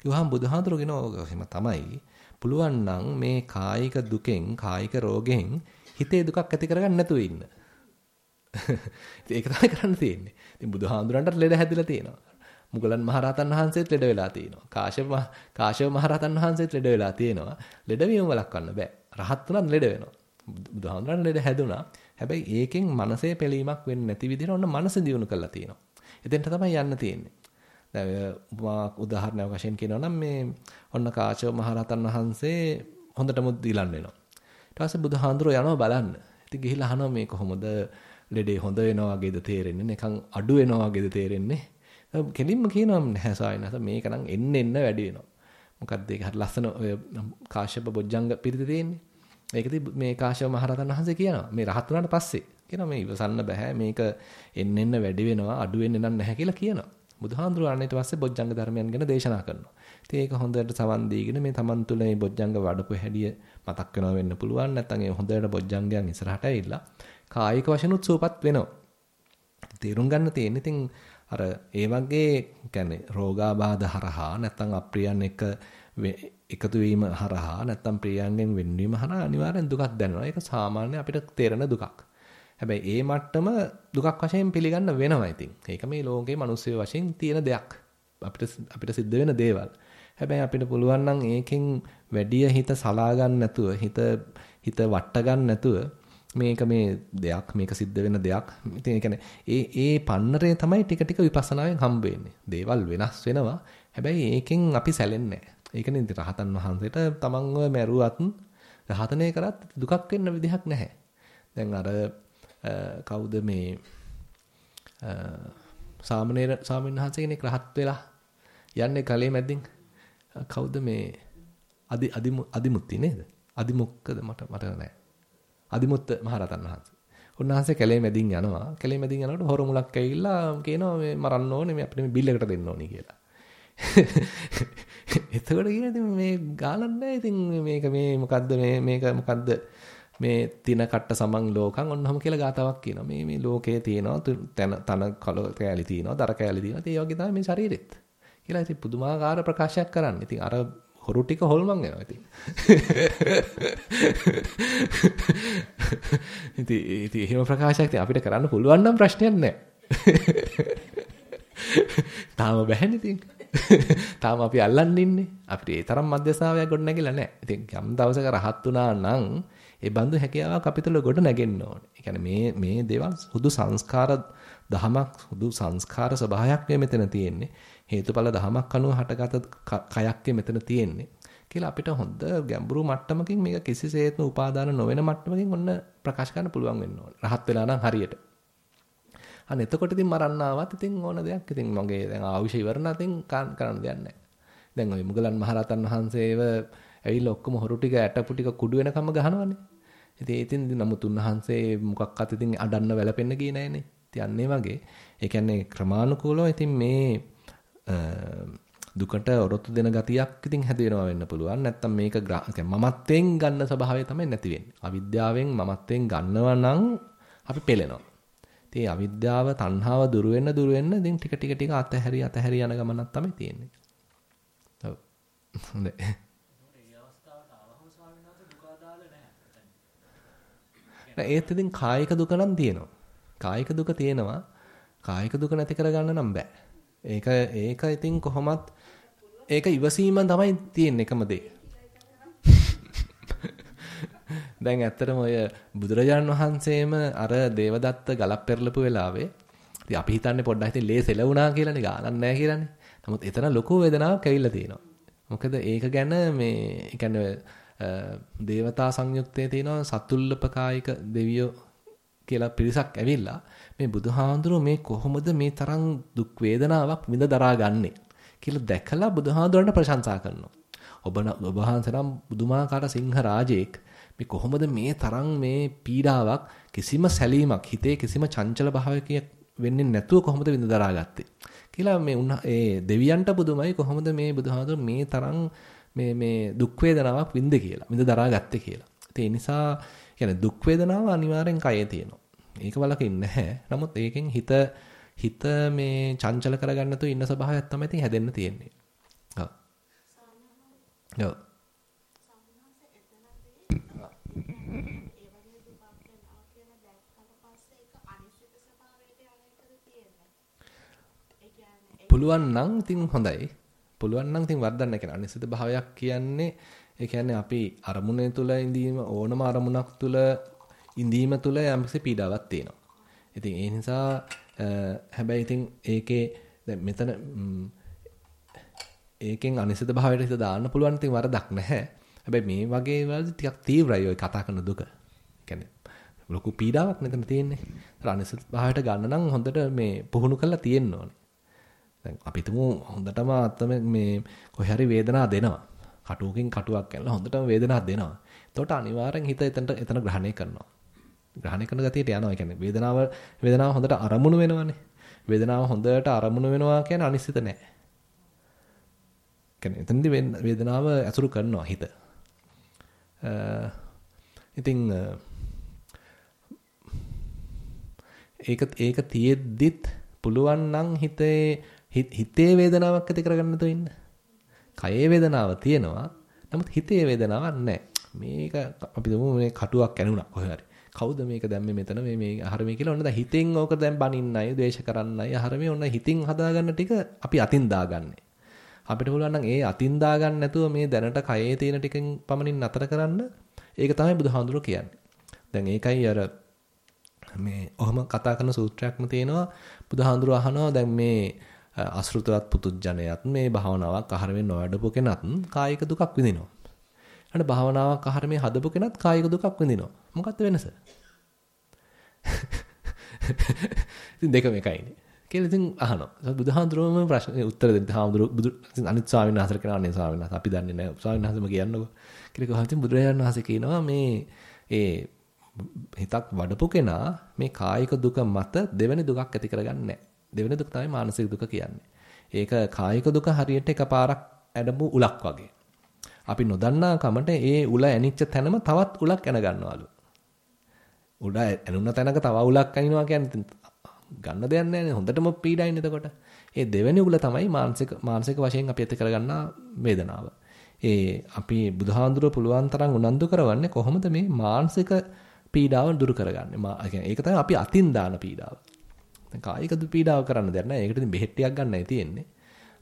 කිව්වහම බුදුහාඳුරෝ කියනවා "ඔක එහෙම තමයි. පුළුවන් නම් මේ කායික දුකෙන් කායික රෝගෙන් හිතේ දුකක් ඇති කරගන්න නැතුව ඉන්න. ඉතින් ඒක තමයි කරන්න තියෙන්නේ. ඉතින් බුදුහාඳුරන්ට ලෙඩ හැදිලා තියෙනවා. මුගලන් මහරහතන් වහන්සේත් ලෙඩ වෙලා තියෙනවා. කාශ්‍යප මහ- කාශ්‍යප මහරහතන් වහන්සේත් ලෙඩ වෙලා තියෙනවා. ලෙඩ වීම වළක්වන්න බෑ. රහත් උනත් ලෙඩ වෙනවා. බුදු- බුදුහාඳුරන් ලෙඩ හැදුනා. හැබැයි ඒකෙන් මනසේ පෙලීමක් වෙන්නේ නැති විදිහට ඔන්න මනස දියුණු කරලා තියෙනවා. එතෙන්ට තමයි යන්න තියෙන්නේ. දැන් ඔය උපමා උදාහරණයක් වශයෙන් කියනවා නම් මේ ඔන්න කාශ්‍යප මහරහතන් වහන්සේ හොඳටම දීලන් වෙනවා. ඊට පස්සේ බුදුහාඳුරෝ යනවා බලන්න. ඉතින් ගිහිල්ලා අහනවා මේ කොහොමද ලෙඩේ හොඳ වෙනවා වගේද තේරෙන්නේ නිකන් අඩු වෙනවා වගේද තේරෙන්නේ. කෙලින්ම කියනවා නැහැ සායනස මේක නම් එන්න එන්න වැඩි වෙනවා. මොකද්ද ඒක හරි ලස්සන ඔය කාශ්‍යප බොජ්ජංග පිරිත තියෙන්නේ. ඒකදී මේ කාශ්‍යප මහරහතන් වහන්සේ කියනවා මේ රහත් වුණාට පස්සේ කියනවා මේ ඉවසන්න බෑ මේක එන්න එන්න වැඩි වෙනවා අඩු වෙන්නේ නැහැ කියලා කියනවා. බුදුහාඳුරන් ඊට පස්සේ බොජ්ජංග ධර්මයන් ගැන දේශනා කරනවා. ඉතින් ඒක හොඳට සවන් දීගෙන මේ Taman තුල මේ බොජ්ජංග වඩපු හැඩිය මතක් වෙනවා වෙන්න පුළුවන්. නැත්නම් ඒ හොඳට බොජ්ජංගයන් ඉස්සරහට ඇවිල්ලා කායික වශයෙන් උත්සූපත් වෙනවා. තේරුම් ගන්න තියෙන්නේ ඉතින් අර ඒ වගේ කියන්නේ රෝගාබාධ හරහා නැත්නම් අප්‍රියයන් එක එකතු වීම හරහා නැත්නම් ප්‍රියයන්ගෙන් වෙන්වීම හරහා අනිවාර්යෙන් දුකක් දැනෙනවා. ඒක සාමාන්‍ය අපිට තේරෙන දුකක්. හැබැයි ඒ මට්ටම දුකක් වශයෙන් පිළිගන්න වෙනවා ඉතින්. ඒක මේ ලෝකේ මිනිස්සු වශයෙන් තියෙන දෙයක්. අපිට අපිට සිද්ධ වෙන දේවල්. හැබැයි අපිට පුළුවන් නම් ඒකෙන් වැඩි හිත සලා ගන්න නැතුව හිත හිත වට ගන්න නැතුව මේක මේ දෙයක් මේක සිද්ධ වෙන දෙයක්. ඉතින් ඒ කියන්නේ ඒ ඒ පන්නරේ තමයි ටික ටික විපස්සනාවෙන් හම්බ වෙන්නේ. දේවල් වෙනස් වෙනවා. හැබැයි ඒකෙන් අපි සැලෙන්නේ නැහැ. ඒකනේ ඉතින් රහතන් වහන්සේට තමන්ව මැරුවත් රහතනේ කරත් දුකක් වෙන්න විදිහක් නැහැ. දැන් අර කවුද මේ සාමණේර ස්වාමීන් වහන්සේ කෙනෙක් රහත් වෙලා යන්නේ කලේ මැද්දින් කවුද මේ අදි අදිමුත්ති නේද? අදිමුක්කද මට මට නෑ. අදිමුත්ත මහරහතන් වහන්සේ. උන්වහන්සේ කැලේ මැදින් යනවා. කැලේ මැදින් යනකොට හොර මුලක් ඇවිල්ලා කියනවා මේ මරන්න ඕනේ මේ අපිට මේ බිල් එකට දෙන්න ඕනේ කියලා. එතකොට කියන ඉතින් මේ ගානක් නැහැ. ඉතින් මේක මේ මොකද්ද මේ මේක මොකද්ද මේ තින කට්ට සමන් ලෝකං ඔන්නම කියලා ගාතාවක් කියනවා. මේ මේ ලෝකයේ තියෙනවා තන තන කල කෑලි තියෙනවා, දර කෑලි තියෙනවා. ඒ වගේ තමයි මේ ශරීරෙත්. කියලා ඉතින් පුදුමාකාර ප්‍රකාශයක් කරන්න. ඉතින් අර හොරු ටික හොල්මන් වෙනවා ඉතින්. ඉතින් ඉතින් එහෙම ප්‍රකාශයක් අපිට කරන්න පුළුවන් නම් ප්‍රශ්නයක් නැහැ. තාම බැහැනේ ඉතින්. තාම අපි අල්ලන්නේ ඉන්නේ. අපිට ඒ තරම් මධ්‍යස්ථාවයක් ගොඩ නැගිලා නැහැ. ඉතින් යම් දවසක රහත් වුණා නම් ඒ බඳු හැකියාවක් අපි තුළ ගොඩ නැගෙන්න ඕනේ. ඒ කියන්නේ මේ මේ දේවල් හුදු සංස්කාර දහමක් හුදු සංස්කාර ස්වභාවයක් මෙතන තියෙන්නේ. හේතුඵල දහමක් අනුව හටගත කයක් මෙතන තියෙන්නේ. කියලා අපිට හොඳ ගැඹුරු මට්ටමකින් මේක කිසිසේත්ම උපාදාන නොවන මට්ටමකින් ඔන්න ප්‍රකාශ කරන්න පුළුවන් වෙන්න ඕනේ. රහත් වෙලා නම් හරියට. අන්න එතකොට ඉතින් මරන්න ආවත් ඉතින් ඕන දෙයක් ඉතින් මගේ දැන් ආයුෂ ඉවර නැතිනම් කරන්න දෙයක් නැහැ. දැන් ওই මුගලන් මහරහතන් වහන්සේව ඇවිල්ලා ඔක්කොම හොරු ටික ඇටපු ටික කුඩු වෙනකම්ම ගහනවනේ. ඉතින් ඒතින් නමුත් උන්වහන්සේ මොකක්වත් ඉතින් අඩන්න වැළපෙන්න ගියේ නැහනේ. ඉතින් අන්න ඒ වගේ ඒ කියන්නේ ක්‍රමානුකූලව ඉතින් මේ දුකට ඔරොත්තු දෙන ගතියක් ඉතින් හැදෙනවා වෙන්න පුළුවන්. නැත්තම් මේක මමත්වෙන් ගන්න ස්වභාවය තමයි නැති වෙන්නේ. අවිද්‍යාවෙන් මමත්වෙන් ගන්නවා නම් අපි පෙළෙනවා. ඉතින් අවිද්‍යාව, තණ්හාව දුරු වෙන්න දුරු වෙන්න ඉතින් ටික ටික ටික අතහැරි අතහැරි යන ගමනක් තමයි තියෙන්නේ. ඔව්. හොඳයි. ඒත් ඉතින් කායික දුක නම් තියෙනවා. කායික දුක තියෙනවා. කායික දුක නැති කරගන්න නම් බෑ. ඒක ඒක ඉතින් කොහොමත් ඒක ඉවසීම තමයි තියෙන්නේ එකම දේ. දැන් ඇත්තටම ඔය බුදුරජාණන් වහන්සේම අර දේවදත්ත ගලක් පෙරලපු වෙලාවේ ඉතින් අපි හිතන්නේ පොඩ්ඩක් ඉතින් ලේ සෙලවුණා කියලානේ ගානක් නැහැ කියලානේ. නමුත් එතන ලොකු වේදනාවක් ඇවිල්ලා තියෙනවා. මොකද ඒක ගැන මේ කියන්නේ දේවතා සංයුක්තයේ තියෙනවා සතුල්ලපකායික දෙවියෝ කියලා පිරිසක් ඇවිල්ලා මේ බුදුහාඳුරෝ මේ කොහොමද මේ තරම් දුක් වේදනාවක් විඳ දරාගන්නේ කියලා දැකලා බුදුහාඳුරන්ට ප්‍රශංසා කරනවා. ඔබ ඔබ වහන්සේනම් බුදුමාකාර සිංහ රාජෙක් මේ කොහොමද මේ තරම් මේ පීඩාවක් කිසිම සැලීමක් හිතේ කිසිම චංචල භාවයකින් වෙන්නේ නැතුව කොහොමද විඳ දරාගත්තේ කියලා මේ උන් ඒ දෙවියන්ට පුදුමයි කොහොමද මේ බුදුහාඳුර මේ තරම් මේ මේ දුක් වේදනාවක් විඳ කියලා විඳ දරාගත්තේ කියලා. ඒ නිසා කියන්නේ දුක් වේදනාව අනිවාර්යෙන් කයේ තියෙනවා. ඒක වලකින් නැහැ. නමුත් ඒකෙන් හිත හිත මේ චංචල කරගන්න තු ඉන්න ස්වභාවයක් තමයි ඉතින් හැදෙන්න තියෙන්නේ. ඔව්. ඔව්. පුළුවන් නම් ඉතින් හොඳයි. පුළුවන් නම් ඉතින් වර්ධන්න කියන අනිසිත භාවයක් කියන්නේ ඒ කියන්නේ අපි අරමුණේ තුල ඉඳීම ඕනම අරමුණක් තුල ඉඳීම තුළ යම්කිසි පීඩාවක් තියෙනවා. ඉතින් ඒ නිසා හැබැයි ඉතින් ඒකේ දැන් මෙතන ඒකෙන් අනිසිත භාවයට හිත දාන්න පුළුවන් ඉතින් වරදක් නැහැ. හැබැයි මේ වගේ වලදී ටිකක් තීව්‍රයි ඔය කතා කරන දුක. කියන්නේ ලොකු පීඩාවක් මෙතන තියෙන්නේ. ඒතර අනිසිත භාවයට ගන්න නම් හොඳට මේ පුහුණු කරලා තියෙන්න ඕනේ. දැන් අපි තුමු හොඳටම අතම මේ කොහේ හරි වේදනාවක් දෙනවා. කටුවකින් කටුවක් කරලා හොඳටම වේදනාවක් දෙනවා. එතකොට අනිවාර්යෙන් හිත එතනට එතන ග්‍රහණය කරනවා. ග්‍රහණය කරන ගතියට යනවා. ඒ කියන්නේ වේදනාව වේදනාව හොඳට අරමුණු වෙනවනේ. වේදනාව හොඳට අරමුණු වෙනවා කියන්නේ අනිශ්චිත නැහැ. කියන්නේ එතනදී වේදනාව ඇසුරු කරනවා හිත. ඉතින් ඒක ඒක තියෙද්දිත් පුළුවන් නම් හිතේ හිතේ වේදනාවක් ඇති කරගන්න තු ඉන්න. කයේ වේදනාව තියෙනවා. නමුත් හිතේ වේදනාවක් නැහැ. මේක අපි දුමු මේ කටුවක් කැණුණා කොහේ හරි. කවුද මේක දැම්මේ මෙතන මේ මේ අහරමේ කියලා? ඔන්න දැන් හිතෙන් ඕක දැන් බනින්නයි ද්වේෂ කරන්නයි. අහරමේ ඔන්න හිතින් හදාගන්න ටික අපි අතින් දාගන්නේ. අපිට පුළුවන් නම් ඒ අතින් දාගන්න නැතුව මේ දැනට කයේ තියෙන ටිකෙන් පමණින් නතර කරන්න. ඒක තමයි බුදුහාඳුරෝ කියන්නේ. දැන් ඒකයි අර මේ ඔහම කතා කරන සූත්‍රයක්ම තියෙනවා. බුදුහාඳුරෝ අහනවා දැන් මේ අසෘතවත් පුතුජණයත් මේ භාවනාවක් අහරමෙන් නොවැඩපු කෙනත් කායික දුකක් විඳිනවා. අන්න භාවනාවක් ආහාර මේ හදපු කෙනත් කායික දුකක් විඳිනවා. මොකක්ද වෙනස? ඉතින් දෙකම එකයිනේ. කියලා ඉතින් අහනවා. බුදුහාඳුරම ප්‍රශ්න උත්තර දෙන්න. හාමුදුරු බුදු අනිත් ස්වාමීන් වහන්සේ කියනවා ස්වාමීන් වහන්සේ අපි දන්නේ නැහැ. ස්වාමීන් වහන්සේම කියන්නකෝ. කියලා කිව්වා ඉතින් බුදුරජාණන් වහන්සේ කියනවා මේ ඒ හිතක් වඩපු කෙනා මේ කායික දුක මත දෙවෙනි දුකක් ඇති කරගන්නේ දෙවෙනි දුක තමයි මානසික දුක කියන්නේ. ඒක කායික දුක හරියට එකපාරක් ඇඩමු උලක් වගේ. අපි නොදන්නා කමට ඒ උල ඇනිච්ච තැනම තවත් උලක් ඇන ගන්නවලු. උඩ ඇනුන තැනක තව උලක් අනිනවා කියන්නේ ගන්න දෙයක් නැහැ හොඳටම පීඩයින් එතකොට. ඒ දෙවෙනි උල තමයි මානසික මානසික වශයෙන් අපි ඇති කරගන්නා වේදනාව. ඒ අපි බුදුහාඳුර පුළුවන් තරම් උනන්දු කරවන්නේ කොහොමද මේ මානසික පීඩාව දුරු කරගන්නේ. මා ඒක තමයි අපි අතින් දාන පීඩාව. දැන් කායික පීඩාව කරන්න දෙයක් නැහැ. ඒකට ඉතින් බෙහෙත් ටිකක් ගන්නයි තියෙන්නේ.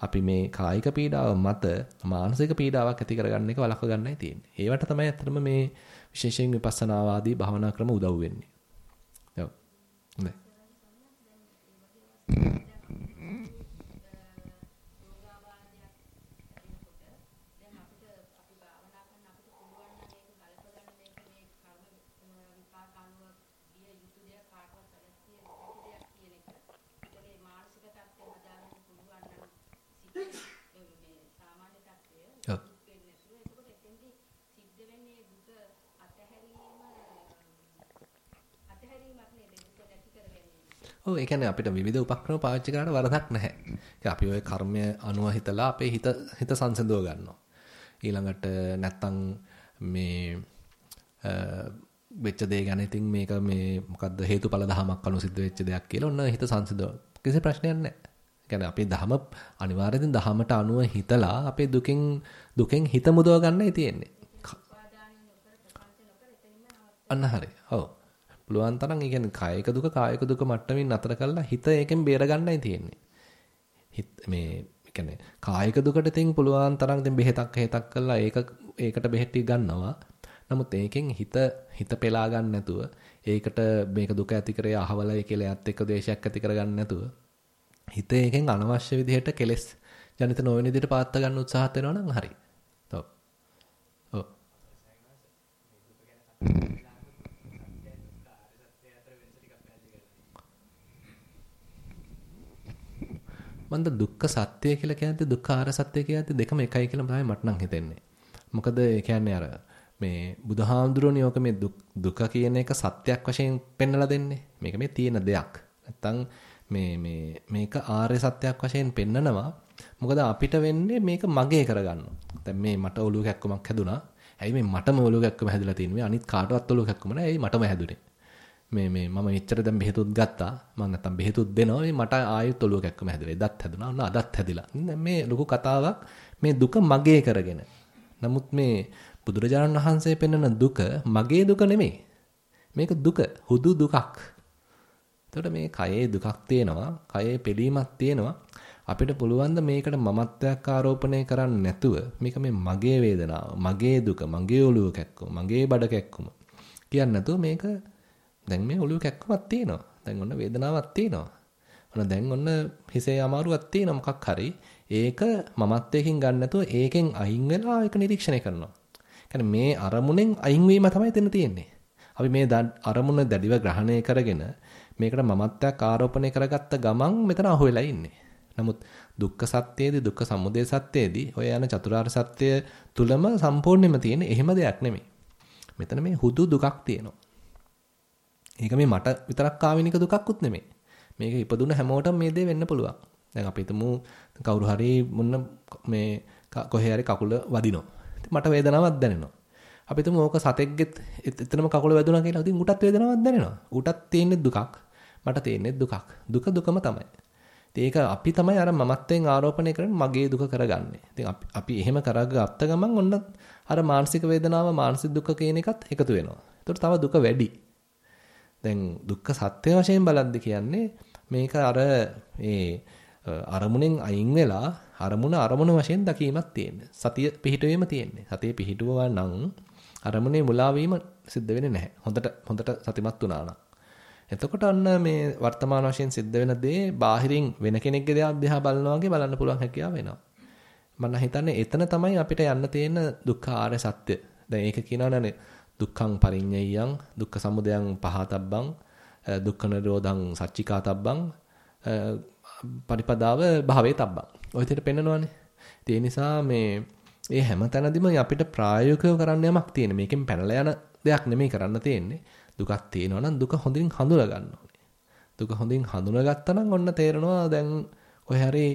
අපි මේ කායික පීඩාව මත මානසික පීඩාවක් ඇති කරගන්න එක වළක්ව ගන්නයි තියෙන්නේ. ඒවට තමයි ඇත්තටම මේ විශේෂයෙන් විපස්සනාවාදී භාවනා ක්‍රම උදව් වෙන්නේ. ඔව්. හොඳයි. ඔව් ඒ කියන්නේ අපිට විවිධ උපක්‍රම පාවිච්චි කරලා වරදක් නැහැ. අපි ওই කර්මය අනුව හිතලා අපේ හිත හිත සංසිඳව ගන්නවා. ඊළඟට නැත්තම් මේ වෙච්ච දේ ගැන ඉතින් මේක මේ මොකද්ද හේතුඵල ධමයක් අනුව සිද්ධ වෙච්ච දෙයක් කියලා ඔන්න හිත සංසිඳව. කිසි ප්‍රශ්නයක් නැහැ. කියන්නේ අපි ධම අනිවාර්යයෙන් ධමයට අනුව හිතලා අපේ දුකෙන් දුකෙන් හිත මුදව ගන්නයි තියෙන්නේ. අන්න හරි. ඔව්. පුළුවන් තරම් ඒ කියන්නේ කායික දුක කායික දුක මට්ටමින් නතර කරලා හිත ඒකෙන් බේර ගන්නයි තියෙන්නේ. හිත මේ කියන්නේ කායික දුකට තින් පුළුවන් තරම් දැන් බෙහෙතක් හේතක් කරලා ඒක ඒකට බෙහෙත් ගන්නවා. නමුත් ඒකෙන් හිත හිත පෙලා ගන්න නැතුව ඒකට මේක දුක ඇති කරේ අහවලයි කියලා යත් එක්ක දේශයක් ඇති කරගන්න නැතුව හිත ඒකෙන් අනවශ්‍ය විදිහට කෙලස් ජනිත නොවන විදිහට පාත්ත ගන්න උත්සාහත් වෙනවා නම් හරි. ඔව්. ඔව්. මන්ද දුක්ඛ සත්‍ය කියලා කියන්නේ දුක්ඛාර සත්‍ය කියන්නේ දෙකම එකයි කියලා තමයි මට නම් හිතෙන්නේ. මොකද ඒ කියන්නේ අර මේ බුදුහාමුදුරනේ ඔක මේ දුක කියන එක සත්‍යයක් වශයෙන් පෙන්වලා දෙන්නේ. මේක මේ තියෙන දෙයක්. නැත්තම් මේ මේ මේක ආර්ය සත්‍යයක් වශයෙන් පෙන්නනවා. මොකද අපිට වෙන්නේ මේක මගේ කරගන්නවා. දැන් මේ මට ඔලුව කැක්කමක් හැදුනා. ඇයි මේ මටම ඔලුව කැක්කම හැදලා තියෙන්නේ? අනිත් කාටවත් ඔලුව කැක්කම නෑ. ඇයි මටම හැදුනේ? මේ මේ මම මෙච්චර දැන් බෙහෙතුත් ගත්තා. මම නැත්තම් බෙහෙතුත් දෙනවා. මේ මට ආයෙත් ඔලුව කැක්කම හැදලා එදත් හැදුනා. ඔන්න අදත් හැදිලා. දැන් මේ ලොකු කතාවක්. මේ දුක මගේ කරගෙන. නමුත් මේ බුදුරජාණන් වහන්සේ පෙන්වන දුක මගේ දුක නෙමෙයි. මේක දුක. හුදු දුකක්. එතකොට මේ කයේ දුකක් තියෙනවා. කයේ පිළීමක් තියෙනවා. අපිට පුළුවන් ද මේකට මමත්වයක් ආරෝපණය කරන්නේ නැතුව මේක මේ මගේ වේදනාව මගේ දුක මගේ ඔලුව කැක්කුම මගේ බඩ කැක්කුම. කියන්නේ නැතුව මේක දැන් මේ ඔළුව කැක්කමක් තියෙනවා. දැන් ඔන්න වේදනාවක් තියෙනවා. ඔන්න දැන් ඔන්න හිසේ අමාරුවක් තියෙනවා මොකක් හරි. ඒක මමත්වයෙන් ගන්න නැතුව ඒකෙන් අයින් වෙලා ඒක නිරීක්ෂණය කරනවා. කියන්නේ මේ අරමුණෙන් අයින් වීම තමයි එතන තියෙන්නේ. අපි මේ අරමුණ දැඩිව ග්‍රහණය කරගෙන මේකට මමත්වයක් ආරෝපණය කරගත්ත ගමන් මෙතන අහුවෙලා ඉන්නේ. නමුත් දුක්ඛ සත්‍යයේදී දුක්ඛ සමුදය සත්‍යයේදී ඔය යන චතුරාර්ය සත්‍ය තුලම සම්පූර්ණයෙන්ම තියෙන එහෙම දෙයක් නෙමෙයි. මෙතන මේ හුදු දුකක් තියෙනවා. ඒක මේ මට විතරක් ආවෙනික දුකක්කුත් නෙමෙයි. මේක ඉපදුන හැමෝටම මේ දේ වෙන්න පුළුවන්. දැන් අපි හිතමු කවුරු හරි මොන්න මේ කොහේ හරි කකුල වදිනවා. මට වේදනාවක් දැනෙනවා. අපි හිතමු ඕක සතෙක්ගෙත් එතනම කකුල වැදුනා කියලා. ඉතින් උටත් වේදනාවක් දැනෙනවා. උටත් තියෙන්නේ දුකක්. මට තියෙන්නේ දුකක්. දුක දුකම තමයි. ඒක අපි තමයි අර මමත්වෙන් ආරෝපණය කරන්නේ මගේ දුක කරගන්නේ. ඉතින් අපි අපි එහෙම කරගත්ත ගමන් ඔන්න අර මානසික වේදනාව මානසික දුක කියන එකත් එකතු වෙනවා. ඒතකොට තව දුක වැඩි. දැන් දුක්ඛ සත්‍ය වශයෙන් බලද්දි කියන්නේ මේක අර ඒ අරමුණෙන් අයින් වෙලා අරමුණ අරමුණ වශයෙන් දකීමක් තියෙන්නේ. සතිය පිහිටවීම තියෙන්නේ. සතිය පිහිටුවා නම් අරමුණේ මුලා වීම සිද්ධ වෙන්නේ නැහැ. හොඳට හොඳට සතිමත් වුණා නම්. එතකොට අන්න මේ වර්තමාන වශයෙන් සිද්ධ වෙන දේ බාහිරින් වෙන කෙනෙක්ගේ දෙයක් දිහා බලනවා වගේ බලන්න පුළුවන් හැකියාව වෙනවා. මම හිතන්නේ එතන තමයි අපිට යන්න තියෙන දුක්ඛ ආර්ය සත්‍ය. දැන් ඒක කියනවනේ දුක්ඛං පරිඤ්ඤයං දුක්ඛ සමුදයං පහතබ්බං දුක්ඛ නිරෝධං සච්චිකාතබ්බං පරිපදාව භාවේ තබ්බං. ඔය විදිහට පෙන්නනවානේ. ඒ නිසා මේ ඒ හැම තැනදීම අපිට ප්‍රායෝගිකව කරන්න යමක් තියෙන. මේකෙන් පැනලා යන දෙයක් නෙමෙයි කරන්න තියෙන්නේ. දුකක් තියෙනවා නම් දුක හොඳින් හඳුනා ගන්න ඕනේ. දුක හොඳින් හඳුනාගත්තා නම් ඔන්න තේරෙනවා දැන් කොහේ හරි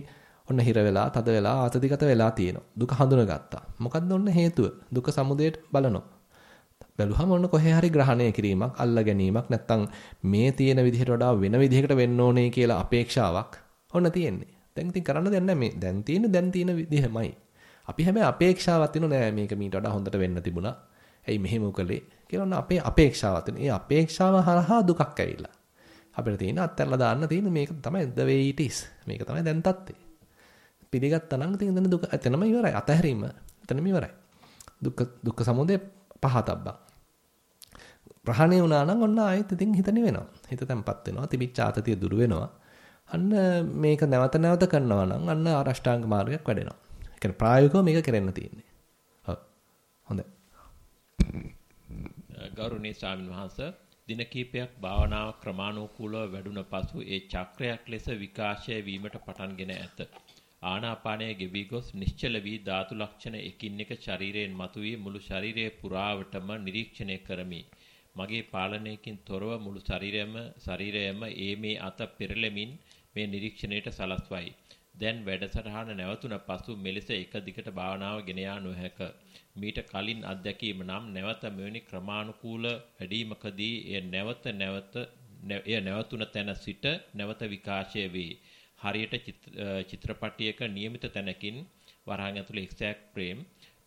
ඔන්න හිර වෙලා, තද වෙලා, ආතතිගත වෙලා තියෙනවා. දුක හඳුනාගත්තා. මොකද්ද ඔන්න හේතුව? දුක සමුදයට බලනවා. බැලුවම ඔන්න කොහේ හරි ග්‍රහණය කිරීමක්, අල්ල ගැනීමක් නැත්තම් මේ තියෙන විදිහට වඩා වෙන විදිහකට වෙන්න ඕනේ කියලා අපේක්ෂාවක් ඔන්න තියෙන්නේ. දැන් ඉතින් කරන්න දෙයක් නැහැ මේ. දැන් තියෙන දැන් තියෙන විදිහමයි. අපි හැබැයි අපේක්ෂාවක් තියෙනු නෑ මේක මීට වඩා හොඳට වෙන්න තිබුණා. ඇයි මෙහෙම උකලේ කියලා ඔන්න අපේ අපේක්ෂාවක් තියෙන. ඒ අපේක්ෂාව හරහා දුකක් ඇවිල්ලා. අපිට තියෙන අත්හැරලා දාන්න තියෙන මේක තමයි the way it is. මේක තමයි දැන් තත්ත්වය. පිළිගත්තා නම් ඉතින් එතන දුක එතනම ඉවරයි. අතහැරීම එතනම ඉවරයි. දුක්ඛ දුක්ඛ සමුදය පහතබ්බා. ප්‍රහාණය වුණා නම් ඔන්න ආයෙත් ඉතින් හිත නිවෙනවා. හිත තැම්පත් වෙනවා. තිබිච්ච ආතතිය දුරු වෙනවා. අන්න මේක නැවත නැවත කරනවා නම් අන්න ආරෂ්ඨාංග මාර්ගයක් වැඩෙනවා. ඒ කියන්නේ ප්‍රායෝගිකව මේක කරන්න තියෙන්නේ. ඔව්. හොඳයි. ගෞරවනීය ස්වාමීන් වහන්සේ දින කිහිපයක් භාවනාව ක්‍රමානුකූලව වැඩුණ පසු ඒ චක්‍රයක් ලෙස විකාශය වීමට පටන්ගෙන ඇත. ආනාපානයේ ගෙවි ගොස් නිශ්චල වී ධාතු ලක්ෂණ එකින් එක ශරීරයෙන් මතුවී මුළු ශරීරයේ පුරාවටම නිරීක්ෂණය කරමි. මගේ පාලනයකින් තොරව මුළු ශරීරයම ශරීරයම ඒ මේ අත පෙරලෙමින් මේ නිරීක්ෂණයට සලස්වයි. දැන් වැඩසටහන නැවතුන පසු මෙලෙස එක දිගට භාවනාව ගෙන යා නොහැක. මීට කලින් අත්දැකීම නම් නැවත මෙවැනි ක්‍රමානුකූල වැඩිමකදී එය නැවත නැවත එය නැවතුන තැන සිට නැවත විකාශය වේ. හරියට චිත්‍රපටයක નિયમિત තැනකින් වරහන් ඇතුළේ එක්සැක්ට් ෆ්‍රේම්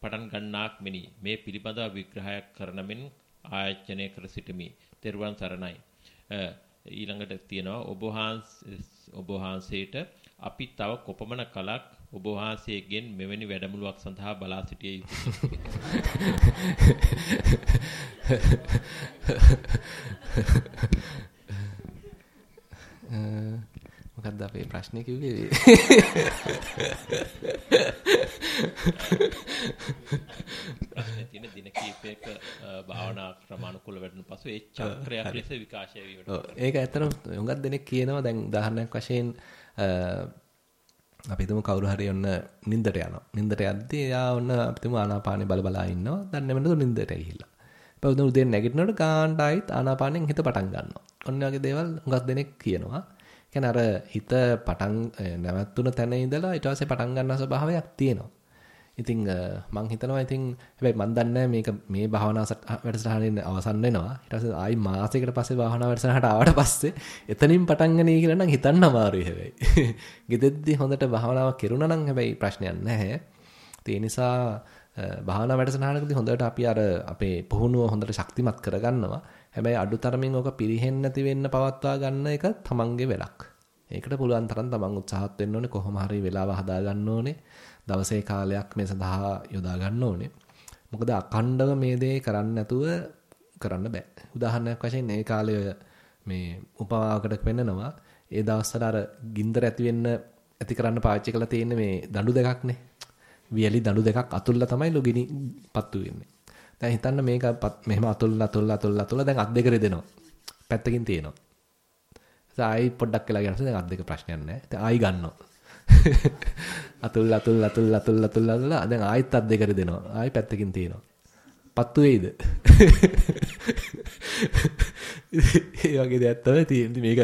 පටන් ගන්නාක් මෙනි. මේ පිළිබඳව විග්‍රහයක් කරන මෙන් ආයෝජනය කර සිටිමි. තෙරුවන් සරණයි. ඊළඟට තියෙනවා ඔබ ඔබ වහන්සේට අපි තව කොපමණ කලක් ඔබ වහන්සේගෙන් මෙවැනි වැඩමුළුවක් සඳහා බලා සිටිය යුතුද? මොකක්ද අපේ ප්‍රශ්නේ කිව්වේ? ප්‍රශ්නේ තියෙන දින කීපයක භාවනා ක්‍රමානුකූල වැඩෙන පසු ඒ චක්‍රයක් ලෙස විකාශය වීමට. ඔව් ඒක ඇත්තටම හුඟක් දෙනෙක් කියනවා දැන් උදාහරණයක් වශයෙන් අපි හිතමු කවුරු හරි ඔන්න නින්දට යනවා. නින්දට යද්දී එයා ඔන්න අපි හිතමු ආනාපානෙ බල බලා ඉන්නවා. දැන් නෙමෙයි නින්දට ගිහිල්ලා. ඊපස්සේ උදේ නැගිටිනකොට ගාන්ට ආයිත් ආනාපානෙන් හිත පටන් ගන්නවා. ඔන්න වගේ දේවල් හුඟක් දෙනෙක් කියනවා. කියන්නේ අර හිත පටන් නැවතුන තැන ඉඳලා ඊට පස්සේ පටන් ගන්න ස්වභාවයක් තියෙනවා. ඉතින් මම හිතනවා ඉතින් හැබැයි මම දන්නේ මේක මේ භාවනා වැඩසටහනේ අවසන් වෙනවා. ඊට පස්සේ ආයි මාසයකට පස්සේ භාවනා වැඩසටහනට ආවට පස්සේ එතනින් පටන් ගන්නේ කියලා නම් හිතන්න අමාරුයි හැබැයි. ගෙදෙද්දි හොඳට භාවනාව කෙරුණා නම් හැබැයි ප්‍රශ්නයක් නැහැ. ඒ නිසා භාවනා වැඩසටහනකදී හොඳට අපි අර අපේ පුහුණුව හොඳට ශක්තිමත් කරගන්නවා. හැබැයි අඩුතරමින් ඕක පිරෙහෙන්නේ නැති වෙන්න පවත්වා ගන්න එක තමන්ගේ වැඩක්. ඒකට පුළුවන් තරම් තමන් උත්සාහත් වෙන්න ඕනේ කොහොම හරි වෙලාව හදා ගන්න ඕනේ. දවසේ කාලයක් මේ සඳහා යොදා ගන්න ඕනේ. මොකද අඛණ්ඩව මේ දේ කරන්න නැතුව කරන්න බෑ. උදාහරණයක් වශයෙන් මේ කාලේ මේ උපමාවකට පෙන්නනවා. ඒ දවස්වල අර ගින්දර ඇති වෙන්න ඇති කරන්න පාවිච්චි කරලා තියෙන මේ දඬු දෙකක්නේ. වියලි දඬු දෙකක් අතුල්ලා තමයි ලොගිනි පත්තු වෙන්නේ. දැන් හිතන්න මේක මෙහෙම අතුල්ලා අතුල්ලා අතුල්ලා අතුල්ලා දැන් අත් දෙක රෙදෙනවා. පැත්තකින් තියෙනවා. ආයි පොඩ්ඩක් වෙලා ගියනකොට දැන් අත් දෙක ප්‍රශ්නයක් නැහැ. ඉතින් ආයි ගන්නවා. අතුල් අතුල් අතුල් අතුල් අතුල් අතුල් දැන් ආයෙත් අත් දෙකට දෙනවා. ආයෙ පැත්තකින් තියෙනවා. පත්තු වෙයිද? ඒ වගේ දෙයක් තමයි තියෙන්නේ. මේක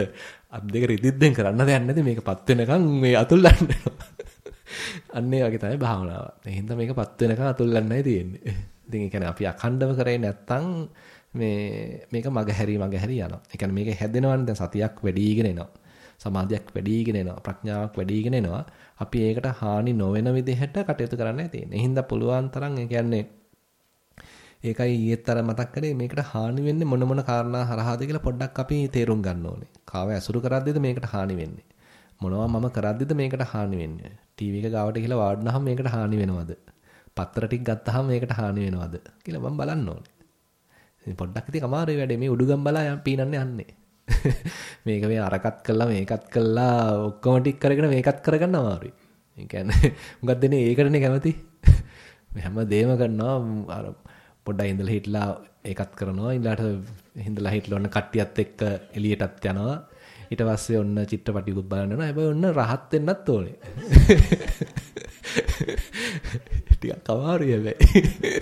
අත් දෙක රිදිද්දෙන් කරන්න දෙයක් නැති මේක පත් වෙනකන් මේ අතුල්ලන්න. අන්න ඒ වගේ තමයි භාවනාව. ඒ හින්දා මේක පත් වෙනකන් අතුල්ලන්නයි තියෙන්නේ. ඉතින් ඒ කියන්නේ අපි අඛණ්ඩව කරේ නැත්තම් මේ මේක මගහැරි මගහැරි යනවා. ඒ කියන්නේ මේක හැදෙනවනේ දැන් සතියක් වැඩිගෙන එනවා. සමාධියක් වැඩිගෙන එනවා ප්‍රඥාවක් වැඩිගෙන එනවා අපි ඒකට හානි නොවන විදිහට කටයුතු කරන්නයි තියෙන්නේ. ඒ හින්දා පුළුවන් තරම් ඒ කියන්නේ ඒකයි ඊයේත් අර මතක් කරේ මේකට හානි වෙන්නේ මොන මොන කාරණා හරහාද කියලා පොඩ්ඩක් අපි තේරුම් ගන්න ඕනේ. කාව ඇසුරු කරද්දිද මේකට හානි වෙන්නේ? මොනවා මම කරද්දිද මේකට හානි වෙන්නේ? ටීවී එක ගාවට ගිහලා වාඩිනහම මේකට හානි වෙනවද? පත්‍ර ටික ගත්තාම මේකට හානි වෙනවද කියලා මම බලන්න ඕනේ. ඉතින් පොඩ්ඩක් ඉතින් අමාරුයි වැඩේ මේ උඩුගම් බලා පීනන්නේ යන්නේ. මේක මේ අරකට කළා මේකත් කළා ඔක්කොම ටික කරගෙන මේකත් කරගන්න අමාරුයි. ඒ කියන්නේ මොකක්ද දෙන්නේ ඒකටනේ කැමති. මේ හැම දෙයක්ම කරනවා අර පොඩ්ඩක් ඉඳලා හිටලා ඒකත් කරනවා ඊළාට හිඳලා හිටලා ඔන්න කට්ටියත් එක්ක එළියටත් යනවා. ඊට පස්සේ ඔන්න චිත්‍රපටියකුත් බලන්න යනවා. හැබැයි ඔන්න රහත් වෙන්නත් ඕනේ. ටිකක් අමාරුයි හැබැයි.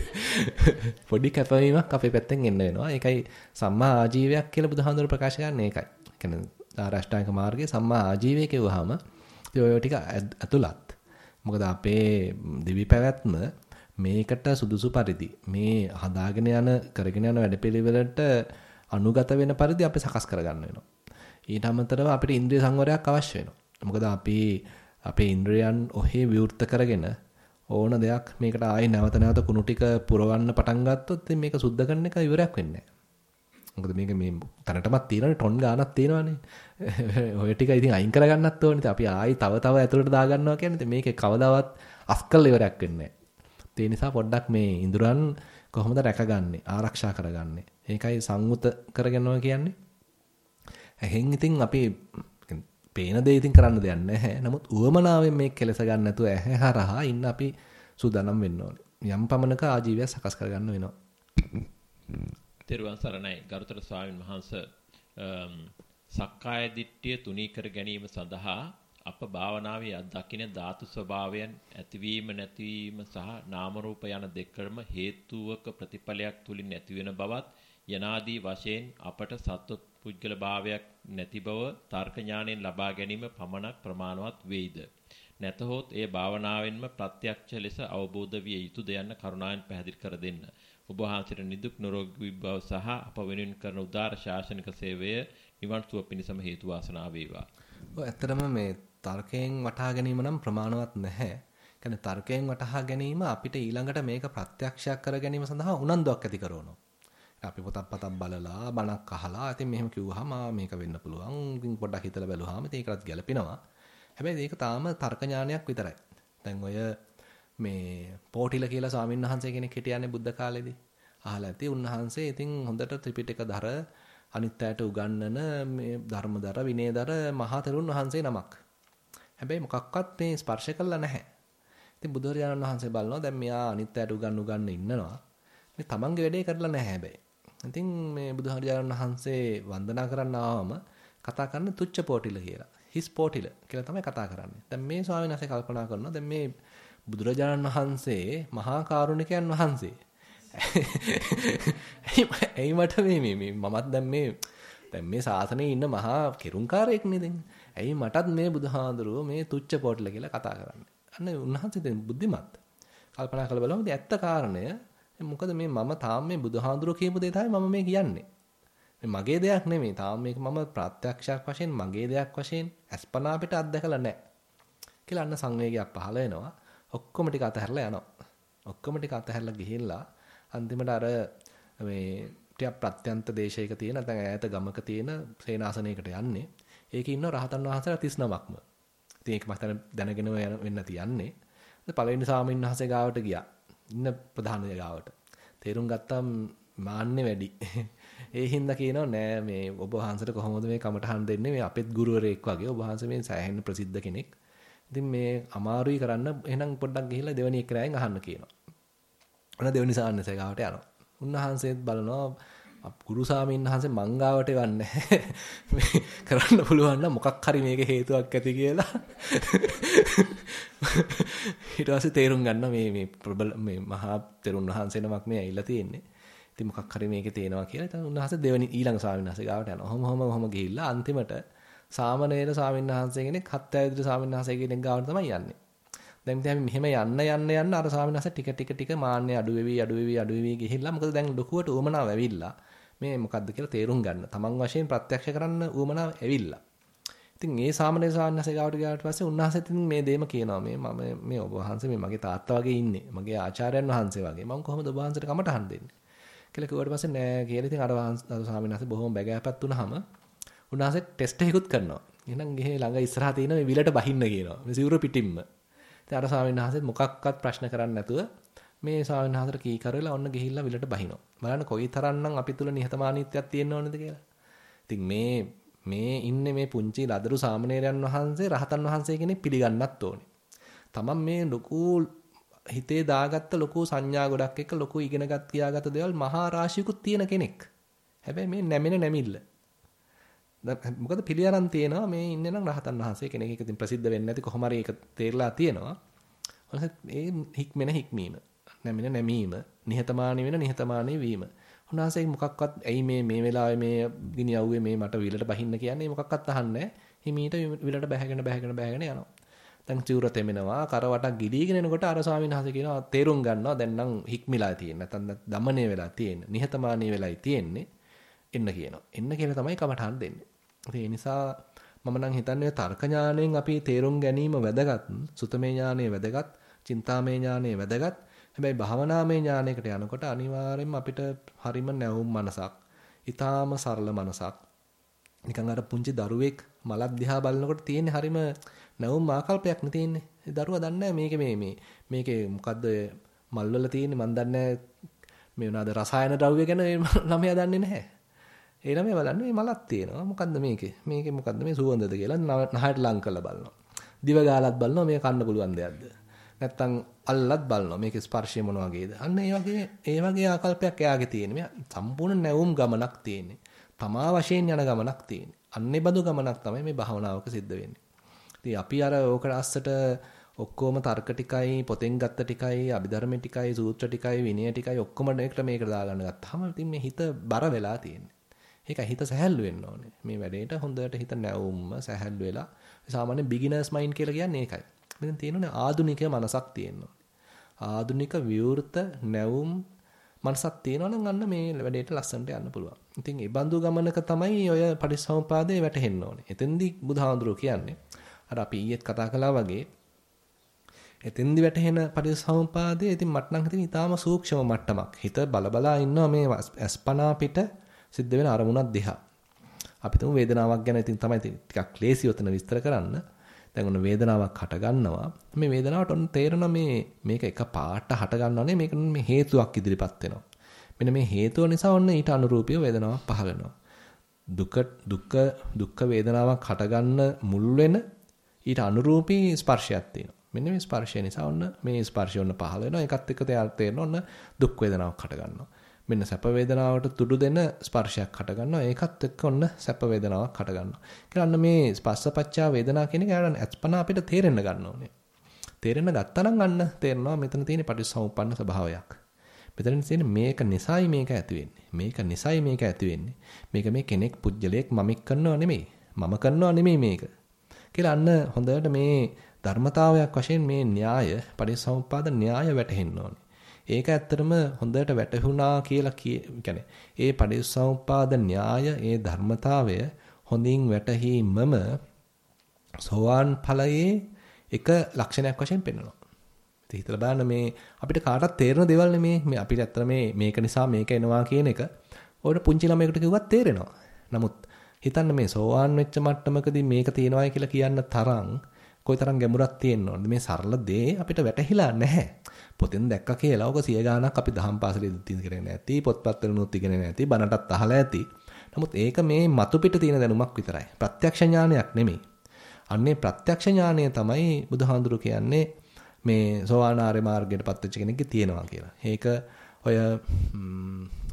පොඩි කැපවීමක් අපේ පැත්තෙන් එන්න වෙනවා. ඒකයි සම්මා ආජීවයක් කියලා බුදුහාඳුර ප්‍රකාශ කරන්නේ ඒකයි. කියන්නේ ආරෂ්ඨාංග මාර්ගයේ සම්මා ආජීවය කියවහම ඉතින් ඔය ටික ඇතුළත්. මොකද අපේ දිවි පැවැත්ම මේකට සුදුසු පරිදි මේ හදාගෙන යන කරගෙන යන වැඩපිළිවෙලට අනුගත වෙන පරිදි අපි සකස් කරගන්න වෙනවා. ඊට අමතරව අපිට ඉන්ද්‍රිය සංවරයක් අවශ්‍ය වෙනවා. මොකද අපි අපේ ඉන්ද්‍රයන් ඔහේ විවෘත කරගෙන ඕන දෙයක් මේකට ආයේ නැවත නැවත කුණු ටික පුරවන්න පටන් ගත්තොත් ඉතින් මේක සුද්ධ කරන එක ඉවරයක් වෙන්නේ නැහැ. මොකද මේක මේ තැනටමත් තියෙනනේ ටොන් ගානක් තියෙනවානේ. ඔය ටික ඉතින් අයින් කරගන්නත් ඕනේ. අපි ආයි තව තව ඇතුළට දාගන්නවා කියන්නේ මේකේ කවදාවත් අස්කල් ඉවරයක් වෙන්නේ නැහැ. ඒ නිසා පොඩ්ඩක් මේ ඉඳුරන් කොහොමද රැකගන්නේ ආරක්ෂා කරගන්නේ. ඒකයි සංවුත කරගෙනවා කියන්නේ. එහෙන් ඉතින් අපි පේන දේ ඉතින් කරන්න දෙයක් නැහැ. නමුත් උවමනාවෙන් මේක කෙලස ගන්න නැතුව ඇහැ හරහා ඉන්න අපි සූදානම් වෙන්න ඕනේ. යම් පමණක ආජීවය සකස් කරගන්න වෙනවා. තෙරුවන් සරණයි ගරුතර ස්වාමින් වහන්සේ සක්කාය දිට්ඨිය තුනී කර ගැනීම සඳහා අප භාවනාවේ අත්දකින ධාතු ස්වභාවයන් ඇතිවීම නැතිවීම සහ නාම රූප යන දෙකම හේතුවක ප්‍රතිඵලයක් තුලින් ඇතිවෙන බවත් යනාදී වශයෙන් අපට සත්ව පුද්ගල භාවයක් නැති බව තර්ක ඥාණයෙන් ලබා ගැනීම පමණක් ප්‍රමාණවත් වෙයිද නැතහොත් ඒ භාවනාවෙන්ම ප්‍රත්‍යක්ෂ ලෙස අවබෝධ විය යුතුද යන්න කරුණාවෙන් පැහැදිලි කර දෙන්න. ඔබ වහන්සේට නිදුක් නිරෝගී බව සහ අප වෙනුවෙන් කරන උදාර ශාසනික සේවය නිවන් සුව පිණසම හේතු වාසනා වේවා. ඔව් ඇත්තටම මේ තර්කයෙන් වටහා ගැනීම නම් ප්‍රමාණවත් නැහැ. කියන්නේ තර්කයෙන් වටහා ගැනීම අපිට ඊළඟට මේක ප්‍රත්‍යක්ෂයක් කර ගැනීම සඳහා උනන්දුවක් ඇති කරනවා. අපි පොතක් පතක් බලලා බණක් අහලා ඉතින් මෙහෙම කිව්වහම මේක වෙන්න පුළුවන්. ඉතින් පොඩ්ඩක් හිතලා බැලුවාම ඉතින් ඒකටත් ගැලපෙනවා. හැබැයි ඒක තාම තර්ක ඥානයක් විතරයි. දැන් ඔය මේ පෝටිල කියලා ස්වාමීන් වහන්සේ කෙනෙක් හිටියානේ බුද්ධ කාලේදී. අහලා ඇති උන්වහන්සේ ඉතින් හොඳට ත්‍රිපිටක දර අනිත් අයට උගන්වන මේ ධර්මදර විනයදර මහා තෙරුන් වහන්සේ නමක්. හැබැයි මොකක්වත් මේ ස්පර්ශ කළා නැහැ. ඉතින් බුදුරජාණන් වහන්සේ බලනවා දැන් මෙයා අනිත් අයට උගන්වු ගන්න ඉන්නවා. මේ තමන්ගේ වැඩේ කරලා නැහැ හැබැයි. ඉතින් මේ බුදුහාමුදුරන් වහන්සේ වන්දනා කරන්න ආවම කතා කරන්නේ තුච්ච පොටිල කියලා. හිස් පොටිල කියලා තමයි කතා කරන්නේ. දැන් මේ ස්වාමීන් වහන්සේ කල්පනා කරනවා දැන් මේ බුදුරජාණන් වහන්සේ මහා කරුණිකයන් වහන්සේ. ඇයි මට මේ මේ මේ මමත් දැන් මේ දැන් මේ ශාසනයේ ඉන්න මහා කෙරුම්කාරයෙක් නේද? ඇයි මටත් මේ බුදුහාඳුරුව මේ තුච්ච පොට්ල කියලා කතා කරන්නේ? අන්න උන්වහන්සේ දැන් බුද්ධිමත්. කල්පනා කරලා බලමු ඇත්ත කාරණය මොකද මේ මම තාම මේ බුදුහාඳුර කියපු දේ තමයි මම මේ කියන්නේ. මේ මගේ දෙයක් නෙමෙයි. තාම මේක මම ප්‍රත්‍යක්ෂයක් වශයෙන් මගේ දෙයක් වශයෙන් අස්පනා අපිට අත්දකලා නැහැ. කියලා අන්න සංවේගයක් පහළ වෙනවා. ඔක්කොම ටික අතහැරලා යනවා. ඔක්කොම ටික අතහැරලා ගිහිල්ලා අන්තිමට අර මේ ටික ප්‍රත්‍යන්ත දේශයක තියෙන නැත්නම් ඈත ගමක තියෙන සේනාසනයකට යන්නේ. ඒකේ ඉන්න රහතන් වහන්සේලා 39ක්ම. ඉතින් ඒක මම දැනගෙන වෙන්න තියන්නේ. පළවෙනි සාමින් වහන්සේ ගාවට ගියා. ඉන්න ප්‍රධාන ගාවට. තේරුම් ගත්තාම මාන්නේ වැඩි. ඒ හින්දා කියනවා නෑ මේ ඔබ වහන්සේට කොහොමද මේ කමටහන් දෙන්නේ මේ අපෙත් ගුරුවරයෙක් වගේ ඔබ වහන්සේ මේ සෑහෙන ප්‍රසිද්ධ කෙනෙක්. ඉතින් මේ අමාරුයි කරන්න එහෙනම් පොඩ්ඩක් ගිහිල්ලා දෙවනි එක්කෙනාගෙන් අහන්න කියනවා. ඔන්න දෙවනි සාන්නසේ ගාවට යනවා. උන්වහන්සේත් බලනවා ගුරු සාමීන් වහන්සේ මංගාවට වන්නේ කරන්න පුළුවන් නම් මොකක් හරි මේක හේතුවක් ඇති කියලා ඊට පස්සේ තේරුම් ගන්න මේ මේ ප්‍රබල මේ මහා තෙරුන් වහන්සේ නමක් මේ ඇවිල්ලා තියෙන්නේ. ඉතින් මොකක් හරි මේකේ තේනවා කියලා. ඉතින් උන්වහන්සේ දෙවෙනි ඊළඟ ස්වාමීන් වහන්සේ ගාවට යනවා. ඔහොම ඔහොම ඔහොම ගිහිල්ලා අන්තිමට සාමණේර ස්වාමීන් වහන්සේ කෙනෙක් හත් ඇවිදින ස්වාමීන් වහන්සේ කෙනෙක් ගාවට තමයි යන්නේ. දැන් ඉතින් මෙහෙම යන්න යන්න යන්න අර ස්වාමීන් වහන්සේ ටික ටික ටික මාන්නේ අඩු වෙවි අඩු වෙවි අඩු වෙවි ගිහිල්ලා මොකද දැන් ලොකුවට උමනාව ඇවිල්ලා මේ මොකද්ද කියලා තේරුම් ගන්න. තමන් වශයෙන් ප්‍රත්‍යක්ෂ කරන්න උවමනාව ඇවිල්ලා. ඉතින් ඒ සාමණේර සාන්නසේ ගාවට ගියාට පස්සේ උන්වහන්සේ ඉතින් මේ දේම කියනවා මේ මම මේ ඔබ වහන්සේ මේ මගේ තාත්තා වගේ ඉන්නේ. මගේ ආචාර්යයන් වහන්සේ වගේ. මම කොහොමද ඔබ වහන්සේට කමටහන් දෙන්නේ? කියලා කිව්වට පස්සේ නෑ කියලා ඉතින් අර අර ස්වාමීන් වහන්සේ බොහොම බැගෑපත් වුනහම උන්වහන්සේ ටෙස්ට් එකකුත් කරනවා. එහෙනම් ගිහේ ළඟ ඉස්සරහා තියෙන මේ විලට බහින්න කියනවා. මේ සිවුර පිටින්ම. ඉතින් අර ස්වාමීන් වහන්සේ මොකක්වත් ප්‍රශ්න කරන්නේ නැතුව මේ ස්වාමීන් වහන්සේට කී කරලා ඔන්න ගිහිල්ලා විලට බහිනවා. බලන්න කොයිතරම්නම් අපි තුල නිහතමානීත්වයක් තියෙන්න ඕනද කියලා. ඉතින් මේ මේ ඉන්නේ මේ පුංචි ලදරු සාමණේරයන් වහන්සේ රහතන් වහන්සේ කෙනෙක් පිළිගන්නත් ඕනේ. තමන් මේ ලොකු හිතේ දාගත්ත ලොකු සංඥා ගොඩක් එක්ක ලොකු ඉගෙනගත් කියාගත්ත දේවල් මහා රාශියකුත් තියෙන කෙනෙක්. හැබැයි මේ නැමෙන නැමිල්ල. මොකද පිළියරන් තියෙනවා මේ ඉන්නේ නම් රහතන් වහන්සේ කෙනෙක්. ඒක ඉතින් ප්‍රසිද්ධ වෙන්නේ නැති කොහොම හරි ඒක තේරලා තියෙනවා. ඒ හික්මෙන හික්මීම. නැමින නැමීම. නිහතමානී වෙන නිහතමානී වීම. උන්වහන්සේ මොකක්වත් ඇයි මේ මේ වෙලාවේ මේ ගිනි යව්වේ මේ මට විලට බහින්න කියන්නේ මොකක්වත් අහන්නේ හිමීට විලට බැහැගෙන බැහැගෙන බැහැගෙන යනවා. දැන් චූර තෙමෙනවා කරවටක් ගිලීගෙන එනකොට අර ස්වාමීන් වහන්සේ කියනවා තේරුම් ගන්නවා දැන් නම් හික්මිලා තියෙන්නේ නැත්නම් දමණය වෙලා තියෙන්නේ නිහතමානී වෙලායි තියෙන්නේ එන්න කියනවා. එන්න කියලා තමයි කමඨහන් දෙන්නේ. ඒ නිසා මම නම් හිතන්නේ තර්ක ඥාණයෙන් අපි තේරුම් ගැනීම වැදගත්, සුතමේ ඥානය වැදගත්, චින්තාමේ ඥානය වැදගත්. හැබැයි භාවනාමය ඥානයකට යනකොට අනිවාර්යයෙන්ම අපිට හරිම නැවුම් මනසක්, ඊටාම සරල මනසක්. නිකන් අර පුංචි දරුවෙක් මලක් දිහා බලනකොට තියෙන හරිම නැවුම් ආකල්පයක් නේ තියෙන්නේ. ඒ දරුවා දන්නේ මේකේ මේ මේ මේකේ මොකද්ද මල් වල තියෙන්නේ මන් දන්නේ මේ මොනවාද රසායන ද්‍රව්‍ය ගැන ළමයා දන්නේ නැහැ. ඒ ළමයා බලන්නේ මේ මලක් තියෙනවා. මොකද්ද මේකේ? මේකේ මොකද්ද මේ සුවඳද කියලා නහයට ලං කරලා බලනවා. දිව ගාලත් බලනවා මේක කන්න පුළුවන් දෙයක්ද? නැත්තම් අල්ලත් බලනවා මේකේ ස්පර්ශය මොන වගේද? අන්න ඒ වගේ ඒ වගේ ආකල්පයක් එයාගේ තියෙන. මෙයා සම්පූර්ණ නැවුම් ගමනක් තියෙන්නේ. තමා වශයෙන් යන ගමනක් තියෙන්නේ. අන්නේ බඳු ගමනක් තමයි මේ භාවනාවක සිද්ධ වෙන්නේ. ඉතින් අපි අර ඕකට අස්සට ඔක්කොම තර්ක ටිකයි පොතෙන් ගත්ත ටිකයි අභිධර්ම ටිකයි සූත්‍ර ටිකයි විනය ටිකයි ඔක්කොම එකට මේකට දාගන්න ගත්තාම ඉතින් මේ හිත බර වෙලා තියෙන්නේ. ඒක හිත සැහැල්ලු වෙන්න ඕනේ. මේ වැඩේට හොඳට හිත නැවුම්ම සැහැල්ලු වෙලා සාමාන්‍ය බිග්ිනර්ස් මයින්ඩ් කියලා කියන්නේ ඒකයි. මෙතන තියෙනුනේ ආදුනික මනසක් තියෙනවා. ආදුනික විවෘත නැවුම් මනසක් තියෙනවා නම් අන්න මේ වැඩේට ලස්සනට යන්න පුළුවන්. ඉතින් ඒ බඳු ගමනක තමයි ඔය පටිච්චසමුපාදේ වැටහෙන්න ඕනේ. එතෙන්දී බුදුහාඳුරෝ කියන්නේ අර අපි ඊයේත් කතා කළා වගේ එතෙන්දි වැටහෙන පරිසම්පාදයේ ඉතින් මට නම් හිතෙන ඊටාම සූක්ෂම මට්ටමක්. හිත බලබලා ඉන්නවා මේ අස්පනා පිට සිද්ධ වෙන අරමුණක් දිහා. අපි තුමු වේදනාවක් ගැන ඉතින් තමයි ටිකක් ලේසි උතන විස්තර කරන්න. දැන් ඔන්න වේදනාවක් හට ගන්නවා. මේ වේදනාවට ඔන්න තේරෙනවා මේ මේක එක පාට හට ගන්නවනේ මේක මේ හේතුවක් ඉදිරිපත් වෙනවා. මෙන්න මේ හේතුව නිසා ඔන්න ඊට අනුරූපීව වේදනාවක් පහළ වෙනවා. දුක දුක්ඛ දුක්ඛ වේදනාවක් හට ගන්න මුල් වෙන ඊට අනුරූපී ස්පර්ශයක් තියෙනවා. මෙන්න මේ ස්පර්ශය නිසා ඔන්න මේ ස්පර්ශය ඔන්න පහළ වෙනවා. ඒකත් එක්ක තේරෙනවා ඔන්න දුක් වේදනාවක් හට ගන්නවා. මෙන්න සැප වේදනාවට තුඩු දෙන ස්පර්ශයක් හට ගන්නවා. ඒකත් එක්ක ඔන්න සැප වේදනාවක් හට ගන්නවා. කියලා මේ ස්පස්සපච්චා වේදනා කියන එක යාළුවන් අත්පන අපිට තේරෙන්න ගන්න ඕනේ. තේරෙන්න ගත්තනම් අන්න තේරෙනවා මෙතන තියෙන පටිච්චසමුප්පන්න ස්වභාවයක්. මෙතන තියෙන මේක නිසයි මේක ඇති වෙන්නේ. මේක නිසයි මේක ඇති වෙන්නේ. මේක මේ කෙනෙක් පුජ්‍යලයක් මමෙක් කරනව නෙමෙයි. මම කරනව නෙමෙයි මේක. කියලා අන්න හොඳට මේ ධර්මතාවයක් වශයෙන් මේ න්‍යාය පරිසම්පාද න්‍යාය වැටහෙන්න ඕනේ. ඒක ඇත්තටම හොඳට වැටහුණා කියලා කියන්නේ ඒ පරිසම්පාද න්‍යාය ඒ ධර්මතාවය හොඳින් වැටහීමම සෝවාන් ඵලයේ එක ලක්ෂණයක් වශයෙන් පෙන්වනවා. ඉතින් හිතලා බලන්න මේ අපිට කාටවත් තේරෙන දේවල් නෙමේ මේ අපිට ඇත්තට මේ මේක නිසා මේක එනවා කියන එක ඔයාලට පුංචි ළමයෙකුට කිව්වත් තේරෙනවා. නමුත් හිතන්න මේ සෝවාන් වෙච්ච මට්ටමකදී මේක තියෙනවායි කියලා කියන්න තරම් කොයිතරම් ගැඹුරක් තියෙන්න ඕනද මේ සරල දේ අපිට වැටහිලා නැහැ පොතෙන් දැක්ක කියලා ඔක සිය ගාණක් අපි දහම් පාසලේදී ඉගෙන නැති පොත්පත් වලුත් ඉගෙන නැති බණටත් අහලා ඇති නමුත් ඒක මේ මතු පිට තියෙන දැනුමක් විතරයි ප්‍රත්‍යක්ෂ ඥානයක් නෙමෙයි අන්නේ ප්‍රත්‍යක්ෂ ඥානය තමයි බුදුහාඳුරු කියන්නේ මේ සෝවාන් ආර්ය මාර්ගයට පත්වෙච්ච කෙනෙක්ගේ තියෙනවා කියලා. ඒක ඔය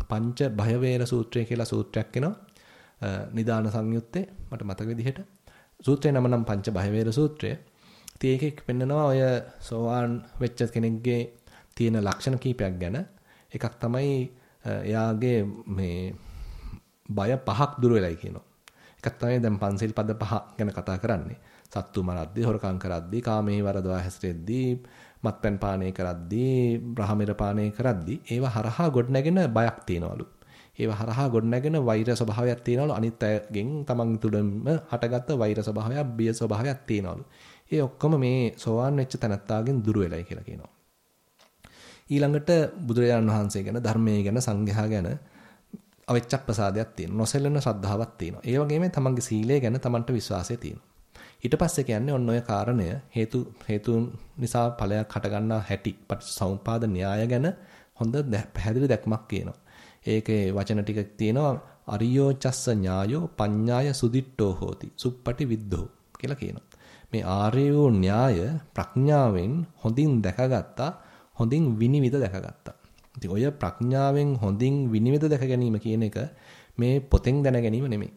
පංච භය වේර සූත්‍රය කියලා සූත්‍රයක් එනවා. නිදාන සංයුත්තේ මට මතක විදිහට සූත්‍රේ නම නම් පංච බයවේර සූත්‍රය. ඉතින් ඒකේ පෙන්නනවා ඔය සෝවාන් වෙච්ච කෙනෙක්ගේ තියෙන ලක්ෂණ කීපයක් ගැන. එකක් තමයි එයාගේ මේ බය පහක් දුර වෙලයි කියනවා. එකක් තමයි දැන් පන්සිල් පද පහ ගැන කතා කරන්නේ. සත්තු මරද්දී, හොරකම් කරද්දී, කාමයේ වරදවා හැසිරෙද්දී, මත්පැන් පානය කරද්දී, බ්‍රහ්මීර පානය කරද්දී ඒව හරහා ගොඩනැගෙන බයක් තියනවලු. ඒව හරහා ගොඩනැගෙන වෛර ස්වභාවයක් තියෙනවලු අනිත් අයගෙන් තමන් තුළම හටගත්ත වෛර ස්වභාවයක් බිය ස්වභාවයක් තියෙනවලු. ඒ ඔක්කොම මේ සෝවාන් වෙච්ච තැනත්තාගෙන් දුර වෙලයි කියලා කියනවා. ඊළඟට බුදුරජාණන් වහන්සේ ගැන ධර්මයේ ගැන සංඝයා ගැන අවිච්ඡ ප්‍රසාදයක් තියෙනවා. නොසැලෙන ශ්‍රද්ධාවක් තියෙනවා. ඒ වගේම තමන්ගේ සීලය ගැන තමන්ට විශ්වාසය තියෙනවා. ඊට පස්සේ කියන්නේ ඔන්න ඔය කාරණය හේතු හේතුන් නිසා ඵලයක් හටගන්නා හැටි පටිච්චසමුපාද න්‍යාය ගැන හොඳ පැහැදිලි දැක්මක් කියනවා. ඒකේ වචන ටික තියෙනවා අරියෝ චස්ස ඥායෝ පඤ්ඤාය සුදිට්ඨෝ හෝති සුප්පටි විද්ධෝ කියලා කියනවා. මේ ආර්යෝ න්‍යාය ප්‍රඥාවෙන් හොඳින් දැකගත්තා හොඳින් විනිවිද දැකගත්තා. ඉතින් ඔය ප්‍රඥාවෙන් හොඳින් විනිවිද දැක ගැනීම කියන එක මේ පොතෙන් දැන ගැනීම නෙමෙයි.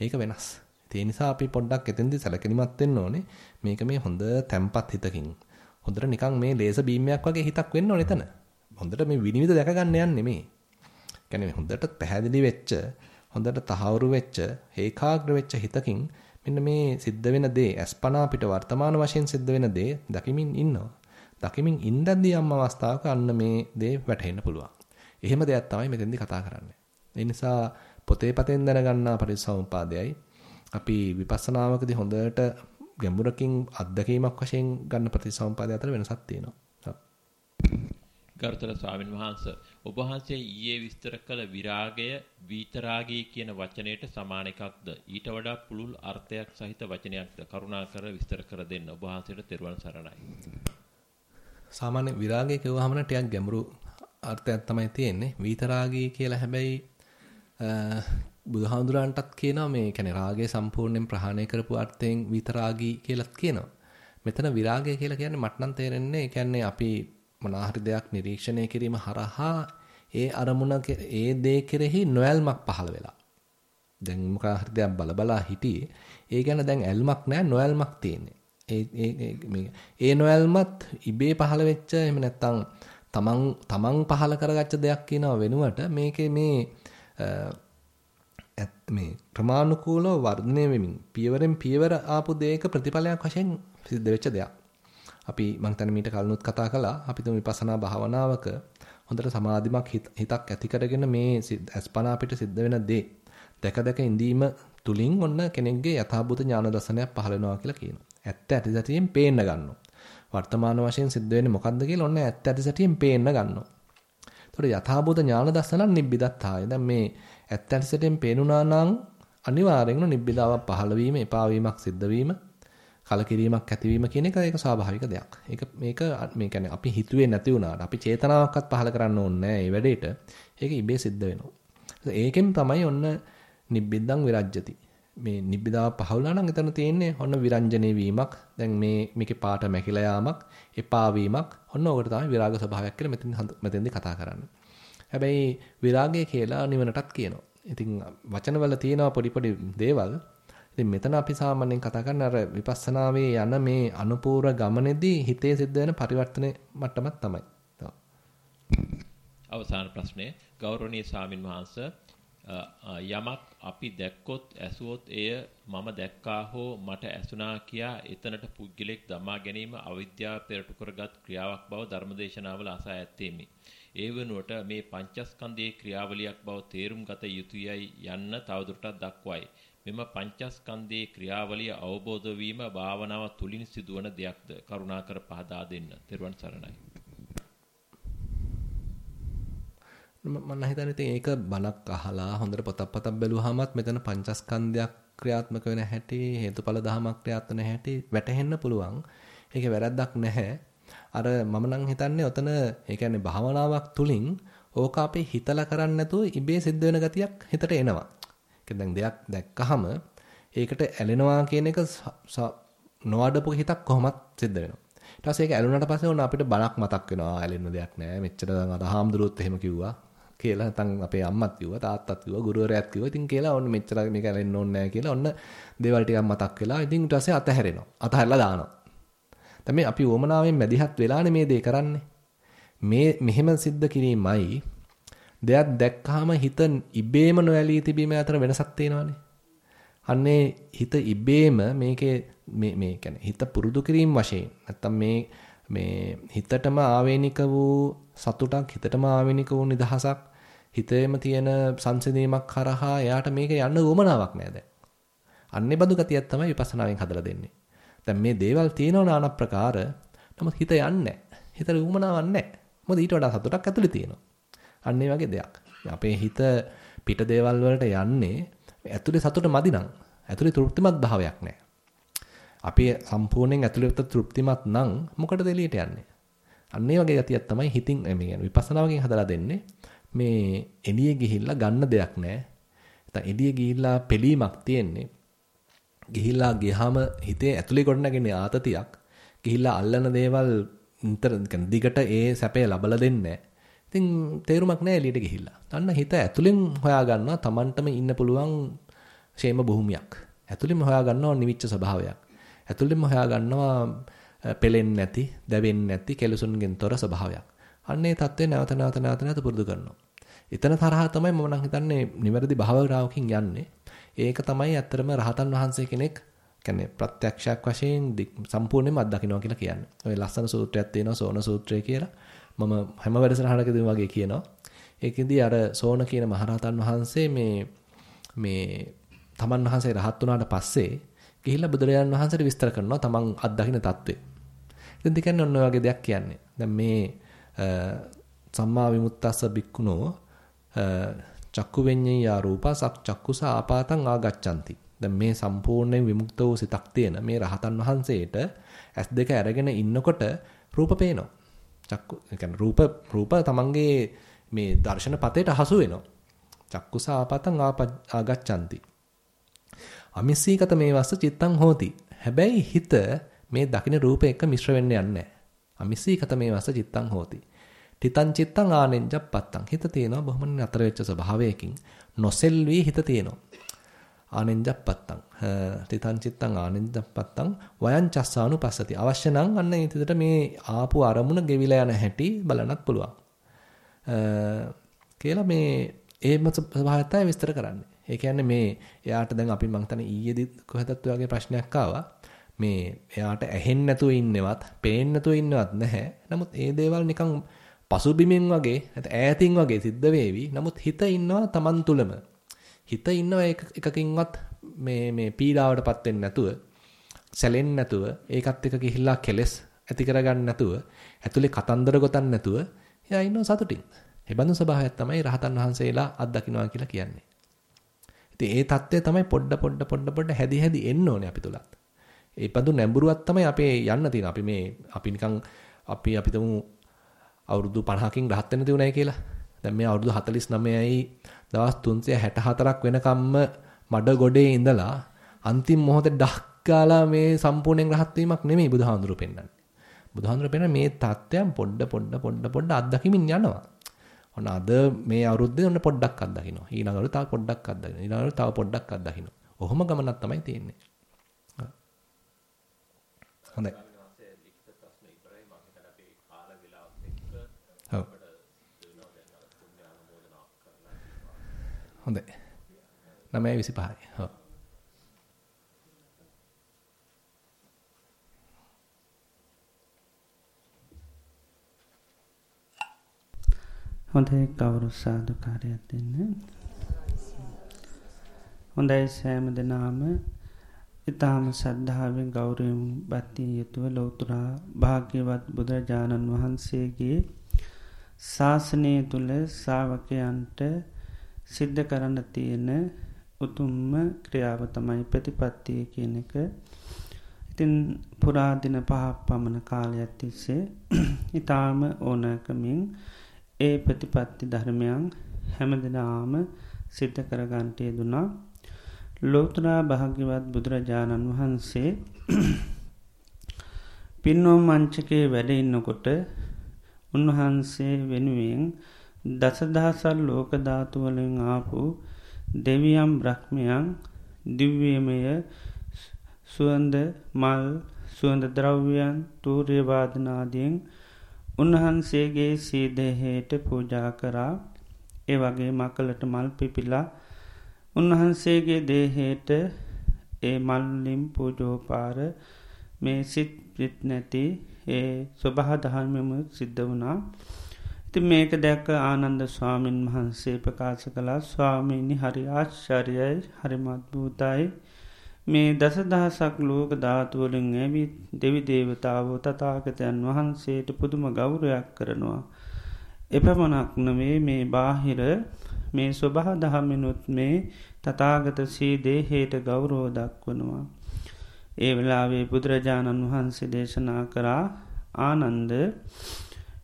ඒක වෙනස්. ඒ නිසා අපි පොඩ්ඩක් එතෙන්දී සැලකිලිමත් වෙන්න ඕනේ. මේක මේ හොඳ තැම්පත් හිතකින් හොඳට නිකන් මේ ලේසර් බීම්යක් වගේ හිතක් වෙන්න ඕනේ එතන. හොඳට මේ විනිවිද දැක ගන්න යන්නේ නෙමෙයි. කියන්නේ හොඳට පැහැදිලි වෙච්ච, හොඳට තහවුරු වෙච්ච, ඒකාග්‍ර වෙච්ච හිතකින් මෙන්න මේ සිද්ධ වෙන දේ අස්පනා පිට වර්තමාන වශයෙන් සිද්ධ වෙන දේ දකිමින් ඉන්නවා. දකිමින් ඉඳද්දී යම් අවස්ථාවක අන්න මේ දේ වැටහෙන්න පුළුවන්. එහෙම දෙයක් තමයි මෙතෙන්දී කතා කරන්නේ. ඒ නිසා පොතේ පතෙන් දැනගන්නා පරිසම්පාදයයි අපි විපස්සනාවකදී හොඳට ගැඹුරකින් අත්දැකීමක් වශයෙන් ගන්න ප්‍රතිසම්පාදය අතර වෙනසක් තියෙනවා. ගරුතර ස්වාමින් වහන්සේ ඔබ වහන්සේ ඊයේ විස්තර කළ විරාගය විතරාගී කියන වචනයට සමාන එකක්ද? ඊට වඩා පුළුල් අර්ථයක් සහිත වචනයක්ද? කරුණාකර විස්තර කර දෙන්න. ඔබ වහන්සේට තෙරුවන් සරණයි. සාමාන්‍ය විරාගය කියවහම ටිකක් ගැඹුරු අර්ථයක් තමයි තියෙන්නේ. විතරාගී කියලා හැබැයි බුදුහාමුදුරන්ටත් කියනවා මේ කියන්නේ රාගය සම්පූර්ණයෙන් ප්‍රහාණය කරපු අර්ථයෙන් විතරාගී කියලාත් කියනවා. මෙතන විරාගය කියලා කියන්නේ මට නම් තේරෙන්නේ ඒ කියන්නේ අපි මොනාහරි දෙයක් නිරීක්ෂණය කිරීම හරහා ඒ අරමුණ ඒ දේ කෙරෙහි නොයල්මක් පහළ වෙලා. දැන් මොකක් හරි දෙයක් බල බලා හිටියේ. ඒ ගැන දැන් ඇල්මක් නැහැ නොයල්මක් තියෙන්නේ. ඒ ඒ මේ ඒ නොයල්මත් ඉබේ පහළ වෙච්ච එහෙම නැත්නම් තමන් තමන් පහළ කරගත්ත දෙයක් කියනවා වෙනුවට මේකේ මේ මේ ක්‍රමානුකූලව වර්ධනය වෙමින් පියවරෙන් පියවර ආපු දෙයක ප්‍රතිඵලයක් වශයෙන් සිද්ධ වෙච්ච දෙයක්. අපි මම හිතන්නේ මීට කලිනුත් කතා කළා. අපි තුමු විපස්සනා භාවනාවක හොඳට සමාධිමත් හිතක් ඇති කරගෙන මේ අස්පනා අපිට සිද්ධ වෙන දේ දැක දැක ඉඳීම තුලින් ඔන්න කෙනෙක්ගේ යථාභූත ඥාන දර්ශනයක් පහළ වෙනවා කියලා කියනවා. ඇත්ත ඇති සැටියෙන් පේන්න ගන්නවා. වර්තමාන වශයෙන් සිද්ධ වෙන්නේ මොකද්ද කියලා ඔන්න ඇත්ත ඇති සැටියෙන් පේන්න ගන්නවා. ඒතකොට යථාභූත ඥාන දර්ශනන් නිබ්බිදත්තාය. දැන් මේ ඇත්ත ඇති සැටියෙන් පේනුණා නම් අනිවාර්යෙන්ම නිබ්බිදාවක් පහළ වීම, එපා වීමක් සිද්ධ වීම, කලකිරීමක් ඇතිවීම කියන එක ඒක ස්වාභාවික දෙයක්. ඒක මේක මේ කියන්නේ අපි හිතුවේ නැති වුණාට අපි චේතනාවක්වත් පහළ කරන්න ඕනේ නැහැ මේ වැඩේට. ඒක ඉබේ සිද්ධ වෙනවා. ඒකෙන් තමයි ඔන්න නිබ්බිද්දං විරජ්‍යති. මේ නිබ්බිදාව පහවුලා නම් එතන තියෙන්නේ ඔන්න විරංජනේ වීමක්. දැන් මේ මේකේ පාට මැකිලා යාමක්, එපා වීමක්. ඔන්න ඕකට තමයි විරාග ස්වභාවයක් කියලා මෙතෙන් මෙතෙන්දී කතා කරන්නේ. හැබැයි විරාගය කියලා නිවනටත් කියනවා. ඉතින් වචනවල තියෙනවා පොඩි පොඩි දේවල්. ඉතින් මෙතන අපි සාමාන්‍යයෙන් කතා කරන අර විපස්සනාවේ යන මේ අනුපූර්ව ගමනේදී හිතේ සිද්ධ වෙන පරිවර්තන මට්ටමක් තමයි. අවසාන ප්‍රශ්නය ගෞරවනීය ස්වාමින් වහන්සේ යමක් අපි දැක්කොත් ඇසුවොත් එය මම දැක්කා හෝ මට ඇසුණා කියා එතනට පුද්ගලෙක් දමා ගැනීම අවිද්‍යාව පෙරටු කරගත් ක්‍රියාවක් බව ධර්මදේශනාවල අසා ඇත්තේමි. ඒ වෙනුවට මේ පංචස්කන්ධයේ ක්‍රියාවලියක් බව තේරුම් ගත යුතුයයි යන්න තවදුරටත් දක්වයි. මෙම පංචස්කන්ධයේ ක්‍රියාවලිය අවබෝධ වීම භාවනාව තුලින් සිදුවන දෙයක්ද කරුණාකර පහදා දෙන්න. තෙරුවන් සරණයි. මම හිතන්නේ ඉතින් ඒක බණක් අහලා හොඳට පොතක් පතක් බැලුවාමත් මෙතන පංචස්කන්ධයක් ක්‍රියාත්මක වෙන හැටි හේතුඵල ධමයක් ක්‍රියාත්මක වෙන හැටි වැටහෙන්න පුළුවන්. ඒකේ වැරද්දක් නැහැ. අර මම නම් හිතන්නේ ඔතන ඒ කියන්නේ භාවනාවක් තුලින් ඕක අපේ හිතලා කරන්නේ නැතුව ඉබේ සිද්ධ වෙන ගතියක් හිතට එනවා. ඒ දැන් දෙයක් දැක්කහම ඒකට ඇලෙනවා කියන එක නොවඩපු හිතක් කොහොමත් සිද්ධ වෙනවා. ඊට පස්සේ ඒක ඇලුනට පස්සේ ඕන අපිට බණක් මතක් වෙනවා. ඇලෙන්න දෙයක් නැහැ. මෙච්චර අර හාමුදුරුවොත් එහෙම කිව්වා. කියලා නැත්නම් අපේ අම්මත් කිව්වා තාත්තත් කිව්වා ගුරුවරයාත් කිව්වා. ඉතින් කියලා ඔන්න මෙච්චර මේක ඇලෙන්න ඕනේ නැහැ කියලා ඔන්න දේවල් ටිකක් මතක් වෙලා ඉතින් ඊට පස්සේ අතහැරෙනවා. අතහැරලා දානවා. දැන් මේ අපි වමනාවෙන් මැදිහත් වෙලානේ මේ දේ කරන්නේ. මේ මෙහෙම සිද්ධ කිරීමයි දෙයක් දැක්කහම හිත ඉබේම නොඇලී තිබීම අතර වෙනසක් තියෙනවානේ. අන්නේ හිත ඉබේම මේකේ මේ මේ කියන්නේ හිත පුරුදු කිරීම වශයෙන් නැත්තම් මේ මේ හිතටම ආවේනික වූ සතුටක් හිතටම ආවේනික වූ නිදහසක් හිතේම තියෙන සංසිඳීමක් කරහා එයාට මේක යන්න උවමනාවක් නෑ දැන්. අන්නේ බඳු ගතියක් තමයි විපස්සනාවෙන් හදලා දෙන්නේ. දැන් මේ දේවල් තියෙනවා নানা ප්‍රකාර. නමුත් හිත යන්නේ හිතට උවමනාවක් නෑ. මොකද ඊට වඩා සතුටක් ඇතුලේ තියෙනවා. අන්න වගේ දෙයක්. අපේ හිත පිට දේවල් වලට යන්නේ ඇතුලේ සතුට මදි නම් ඇතුලේ තෘප්තිමත් භාවයක් නෑ. අපි සම්පූර්ණයෙන් ඇතුළත තෘප්තිමත් නම් මොකටද එළියට යන්නේ? අන්න ඒ වගේ ගතියක් තමයි හිතින් මේ කියන්නේ විපස්සනාවකින් හදලා දෙන්නේ. මේ එළියේ ගිහිල්ලා ගන්න දෙයක් නැහැ. නැත්නම් එළියේ ගිහිල්ලා පිළීමක් තියෙන්නේ. ගිහිල්ලා ගියාම හිතේ ඇතුලේ ගොඩනගෙන ආතතියක්. ගිහිල්ලා අල්ලන දේවල් නිතර දිගට ඒ සැපය ලබලා දෙන්නේ ඉතින් තේරුමක් නැහැ එළියට ගිහිල්ලා. අන්න හිත ඇතුලෙන් හොයා ගන්නවා Tamanටම ඉන්න පුළුවන් ෂේම භූමියක්. ඇතුලෙම හොයා ගන්නවා නිවිච්ච ස්වභාවයක්. ඇතුළෙන්ම හොයා ගන්නවා පෙලෙන්නේ නැති, දැවෙන්නේ නැති කෙලසුන්ගෙන් තොර ස්වභාවයක්. අන්නේ தත්ත්වේ නැවත නැවත නැවත නැවත පුරුදු කරනවා. එතන තරහ තමයි මම නම් හිතන්නේ නිවැරදි භාවනාවකින් යන්නේ. ඒක තමයි ඇත්තරම රහතන් වහන්සේ කෙනෙක් කියන්නේ ප්‍රත්‍යක්ෂයක් වශයෙන් සම්පූර්ණයෙන්ම අත්දකින්නවා කියලා කියන්නේ. ඔය ලස්සන සූත්‍රයක් තියෙනවා සෝන සූත්‍රය කියලා. මම හැම වැඩසටහනකදී වගේ කියනවා. ඒකෙදී අර සෝන කියන මහරහතන් වහන්සේ මේ මේ තමන් වහන්සේ රහත් වුණාට පස්සේ ගිහිල්ලා බුදුරජාණන් වහන්සේට විස්තර කරනවා තමන් අත්දකින්න தત્ත්වය. ඉතින් දෙකන්නේ ඔන්න වගේ දෙයක් කියන්නේ. දැන් මේ සම්මා විමුක්තස්ස බික්කුණෝ චක්කු වෙඤ්ඤය රූපසක් චක්කුස ආපාතං ආගච්ඡanti. දැන් මේ සම්පූර්ණයෙන් විමුක්ත වූ සිතක් තියෙන මේ රහතන් වහන්සේට S2 අරගෙන ඉන්නකොට රූප පේනවා. චක්කු කියන්නේ රූප රූප තමන්ගේ මේ දර්ශන පතේට හසු වෙනවා. චක්කුස ආපතං ආගච්ඡanti. අමිස්සීකත මේ වස්ස චිත්තං හෝති. හැබැයි හිත මේ දකින්න රූප එක්ක මිශ්‍ර වෙන්න යන්නේ නැහැ. අමිස්සීකත මේ වස්ස චිත්තං හෝති. තිතං චිත්තං ආනෙන්ජප්පත්තං හිත තියෙනවා බොහොම නතර වෙච්ච ස්වභාවයකින් නොසෙල්වි හිත තියෙනවා. ආනෙන්ජප්පත්තං තිතං චිත්තං ආනෙන්ජප්පත්තං වයං චස්සානුපස්සති අවශ්‍ය නම් අන්න හිතට මේ ආපු අරමුණ ගෙවිලා යන හැටි බලන්නත් පුළුවන්. කියලා මේ ඒම ස්වභාවයත් විස්තර කරන්නේ. ඒ කියන්නේ මේ එයාට දැන් අපි මං හිතන්නේ ඊයේදි කොහෙදත් ඔයගේ ප්‍රශ්නයක් ආවා. මේ එයාට ඇහෙන්නේ නැතුව ඉන්නවත්, පේන්නේ නැතුව ඉන්නවත් නැහැ. නමුත් ඒ දේවල් නිකන් පසුබිමින් වගේ ඈතින් වගේ සිද්ධ වේවි. නමුත් හිත ඉන්නවා Taman තුලම. හිත ඉන්නවා එකකින්වත් මේ මේ පීඩාවටපත් වෙන්නේ නැතුව, සැලෙන්නේ නැතුව, ඒකත් එක ගිහිල්ලා කෙලස් ඇති කරගන්න නැතුව, ඇතුලේ කතන්දර ගොතන්න නැතුව එයා ඉන්නවා සතුටින්. ඒ බඳු ස්වභාවයක් තමයි රහතන් වහන්සේලා අත්දකින්නවා කියලා කියන්නේ. ඉතින් ඒ தත්ත්වය තමයි පොඩ පොඩ පොඩ පොඩ හැදි හැදි එන්න ඕනේ අපි තුලත්. ඒ බඳු නැඹුරුවක් තමයි අපේ යන්න තියෙන. අපි මේ අපි නිකන් අපි අපි තුමු අවුරුදු 50කින් රහත් වෙන්න තියුණයි කියලා. දැන් මේ අවුරුදු 49යි දවස් 364ක් වෙනකම්ම මඩ ගොඩේ ඉඳලා අන්තිම මොහොතේ ඩහ්කාලා මේ සම්පූර්ණයෙන් රහත් වීමක් නෙමෙයි බුදුහාඳුරු පෙන්වන්නේ. බුදුහාඳුරු පෙන්වන්නේ මේ தත්ත්වයන් පොඩ පොඩ පොඩ පොඩ අත්දකිමින් යනවා. ඔන්න අද මේ අවුරුද්දේ ඔන්න පොඩ්ඩක් අත්දකින්නවා. ඊළඟ අවුරුද්ද තව පොඩ්ඩක් අත්දකින්නවා. ඊළඟ අවුරුද්ද තව පොඩ්ඩක් අත්දකින්නවා. ඔහොම ගමනක් තමයි තියෙන්නේ. හොඳයි. හොඳයි. 9:25. ඔව්. හොඳයි කවුරු සාධකාරයක් දෙන්න. හොඳයි සෑම දෙනාම ඉතාම සද්ධාවෙන් ගෞරවම් බත්තිය යුතුව ලෝතුරා භාග්‍යවත් බුදුරජාණන් වහන්සේගේ ශාසනය තුළ සාවකයන්ට සිද්ධ කරන්න තියෙන උතුම්ම ක්‍රියාව තමයි ප්‍රතිපත්තිය කියන එක. ඉතින් පුරාදින පහක් පමණ කාලයක් තිස්සේ ඉතාම ඕනකමින් ඒ ප්‍රතිපත්ති ධර්මයන් හැමදිනාම සිද්ධ කරගන්ටය දුනා ලෝතුරා භාග්‍යවත් බුදුරජාණන් වහන්සේ පින්නෝ මංචකේ වැඩ ඉන්නකොට උන්වහන්සේ වෙනුවෙන් දසදහසල් ලෝකධාතුවලින් ආපු දෙවියම් බ්‍රහ්මයන් දිව්‍යමය සුවන්ද මල් සුවඳ ද්‍රව්‍යයන් තූර්යවාදනාදියෙන් උන්වහන්සේගේ සීදහයට පූජා කරා. ඒ වගේ මකලට මල් පිපිලා උන්වහන්සේගේ දේහයට ඒ මල්ලිම් පූජෝපාර මේ සිත් පිත් නැති ඒ ස්වබහදහල්මම සිද්ධ වනා ඉති මේක දැක්ක ආනන්ද ස්වාමීන් වහන්සේ ප්‍රකාශ කලා ස්වාමීණි හරි ආශ්චර්යයි හරිමත් භූතයි මේ දසදහසක් ලෝක ධාතුවලින් ඇවිත් දෙවි දේවතාවෝ තතාගතයන් වහන්සේට පුදුම ගෞරයක් කරනවා. එපමණක් නවේ මේ බාහිර මේ ස්වබහ දහමිනුත් මේ තතාගත සීදේ හේට ගෞරෝ දක්වනවා. ඒ වෙලාවේ බුදුරජාණන් වහන්සේ දේශනා කරා ආනන්ද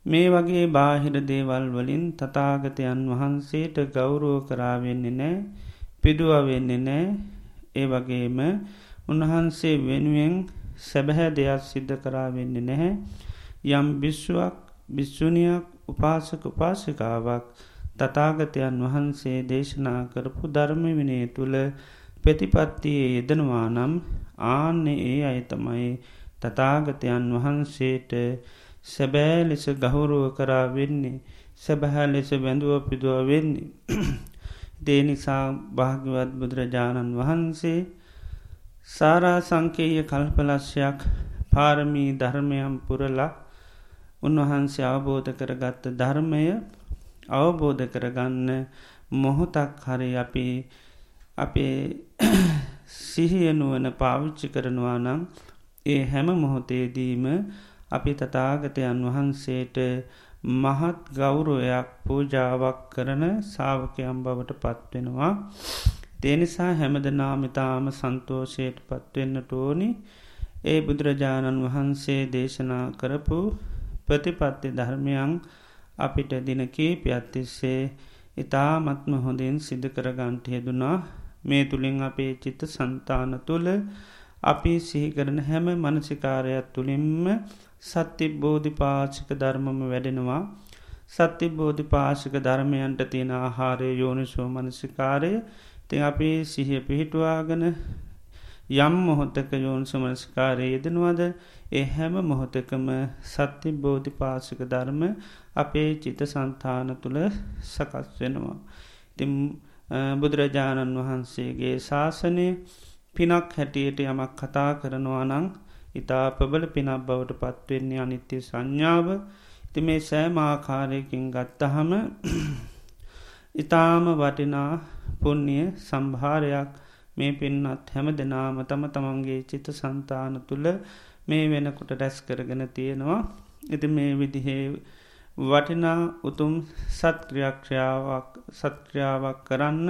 මේ වගේ බාහිර දේවල් වලින් තතාගතයන් වහන්සේට ගෞරෝ කරාවෙන්නේ නෑ පිදුවවෙන්නේ නෑ ඒ වගේම උන්වහන්සේ වෙනුවෙන් සැබැහැ දෙයක් සිද්ධ කරාවෙන්නේ නැහැ. යම් බිශ්ුවක් බිශ්ෂුනියක් උපාසක උපාසිකාවක් තතාගතයන් වහන්සේ දේශනා කරපු ධර්ම විනේ තුළ ප්‍රතිපත්තියේ යෙදනවා නම් ආන්නේ ඒ අයතමයි තතාගතයන් වහන්සේට සැබෑ ලෙස ගහුරුව කරා වෙන්නේ සැබැහැ ලෙස බැඳුව පිදුව වෙන්නේ. දේ නිසා භාග්‍යවත් බුදුරජාණන් වහන්සේ සාරා සංකේය කල්පලශ්‍යයක් පාරමී ධර්මයම් පුරලා උන්වහන්සේ අවබෝධ කරගත්ත ධර්මය අවබෝධ කරගන්න මොහොතක් හරි අපි අපේ සිහියනුවන පාවිච්චි කරනවා නම් ඒ හැම මොහොතේදීම අපි තතාගතයන් වහන්සේට මහත් ගෞරුවයක් පූජාවක් කරන සාාවකයම් බවට පත්වෙනවා. දේනිසා හැමදනාමිතාම සන්තෝෂයට පත්වෙන්නට ඕනි ඒ බුදුරජාණන් වහන්සේ දේශනා කරපු ප්‍රතිපත්ති ධර්මයන් අපිට දිනකී පියත්තිස්සේ ඉතාමත්ම හොඳින් සිද්ධ කරගන්ට හෙදුනා මේ තුළින් අපේ චිත්ත සන්තාන තුළ අපි සිහිකරන හැම මනසිකාරයක් තුළින්ම සත්‍ය බෝධි පාචික ධර්මම වැඩෙනවා. සත්‍ය බෝධි පාශික ධර්මයන්ට තියෙන ආහාරය යෝනිසෝ මනසිකාරය. තින් අපි සිහිය පිහිටුවාගන යම් මොහොත්තක යෝන් සමනස්කාරය යෙදෙනවාද? ඒ හැම මොහොතකම සත්‍ය බෝධි පාසික ධර්ම අපේ චිත සන්තාන තුළ සකස් වෙනවා. ති බුදුරජාණන් වහන්සේගේ ශාසනය පිනක් හැටියට යමක් කතා කරනවා නං ඉතා ප්‍රබල පිනක් බවට පත්වෙන්නේ අනිත්‍ය සංඥාව. ති මේ සෑම ආකාරයකින් ගත්තහම ඉතාම වටිනා පුුණ්්‍යය සම්භාරයක් මේ පින්නත් හැම දෙනාම තම තමන්ගේ චිත සන්තාන තුළ මේ වෙනකොට රැස් කරගෙන තියෙනවා. ඉති මේ විදිහේ වටිනා උතුම් සත්ක්‍රියක්ෂාවක් සත්ක්‍රියාවක් කරන්න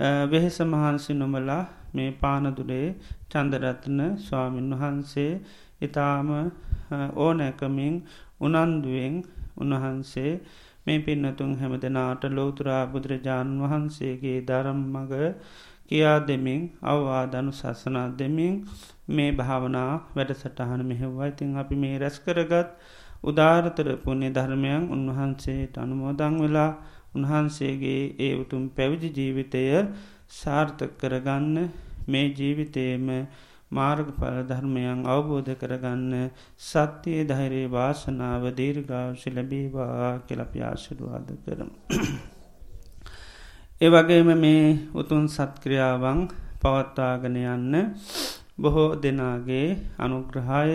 වෙහෙස මහන්සි නොමලා මේ පානදුරේ චන්දරත්න ස්වාමීන් වහන්සේ ඉතාම ඕනැකමින් උනන්දුවෙන් උන්වහන්සේ මේ පින්නතුන් හැම දෙනාට ලෝතුරා බුදුරජාණන් වහන්සේගේ දරම්මග කියා දෙමින් අවවාදනු සසනා දෙමින් මේ භාවනා වැඩසටහන මෙහෙව්වා. ඉතින් අපි මේ රැස් කරගත් උදාරතර පුුණ්‍ය ධර්මයන් උන්වහන්සේට අනුමෝදං වෙලා උන්වහන්සේගේ ඒ උතුම් පැවිදි ජීවිතය සාර්ථක කරගන්න මේ ජීවිතයේම මාර්ගඵල ධර්මයන් අවබෝධ කරගන්න සත්‍යයේ ධෛරයේ වාසනාව දීර්ගාවශි ලැබීවා කෙලපියාශිරුවාද කරම. ඒ වගේම මේ උතුන් සත්ක්‍රියාවන් පවත්වාගෙන යන්න බොහෝ දෙනාගේ අනුග්‍රහාය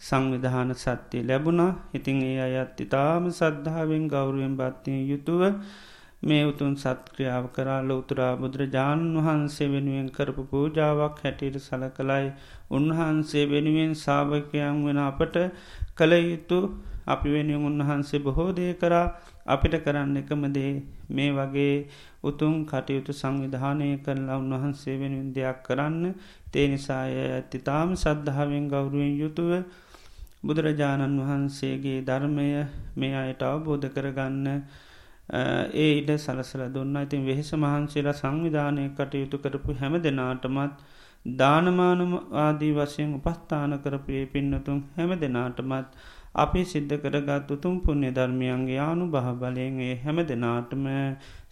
සංවිධාන සත්‍යය ලැබුණා. ඉතිං ඒ අයත් ඉතාම සද්ධාවෙන් ගෞරුවෙන් බත්තිය යුතුව මේ උතුන් සත්ක්‍රියාව කරාල උතුරා බුදුරජාණන් වහන්සේ වෙනුවෙන් කරපු පූජාවක් හැටියට සල කළයි උන්වහන්සේ වෙනුවෙන් සාභකයන් වෙන අපට කළ යුතු අපි වෙනුවෙන් උන්වහන්සේ බොහෝ දේ කරා. අපිට කරන්න එකමදේ මේ වගේ උතුම් කටයුතු සංවිධානය කරලා උන්වහන්සේ වෙනුවෙන් දෙයක් කරන්න. තේ නිසාය ඇතිතාම සද්ධාවෙන් ගෞරුවෙන් යුතුව බුදුරජාණන් වහන්සේගේ ධර්මය මේ අයට අවබෝධ කරගන්න ඒ ඉඩ සලසල දුන්න. ඉතින් වෙහෙස මහන්සේලා සංවිධානය කටයුතු කරපු හැම දෙනාටමත් දානමානම ආදී වශයෙන් උපස්ථාන කරපයේ පින්නතුන් හැම දෙනාටමත් අපි සිද්ධ කරගත් උතුම් පුුණ්‍ය ධර්මියන්ගේ ආනු බහබලයෙන් ඒ හැම දෙනාටම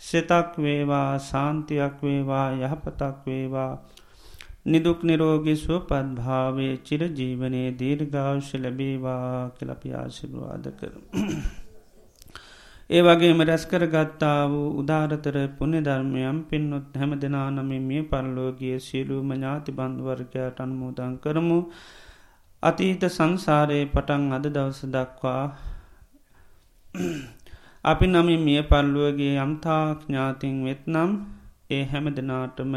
සෙතක් වේවා සාන්තියක් වේවා යහපතක් වේවා නිදුක් නිරෝගි ස්වපත්භාවේ චිර ජීවනයේ දීර්ගාවශ්‍ය ලැබේවා කලපි ආශිරවාද කර. ඒ වගේම රැස්කර ගත්තා වූ උදාරතර පුුණෙ ධර්මයම් පින්නොත් හැම දෙනා නමින් මේ පරලෝගිය සියලූම ඥාති බන්ධවර්ගයට අන්මූදන් කරමු අතීත සංසාරයේ පටන් අද දවස දක්වා අපි නමින් මිය පල්ලුවගේ යම්තාක් ඥාතින් වෙත්නම් ඒ හැම දෙනාටම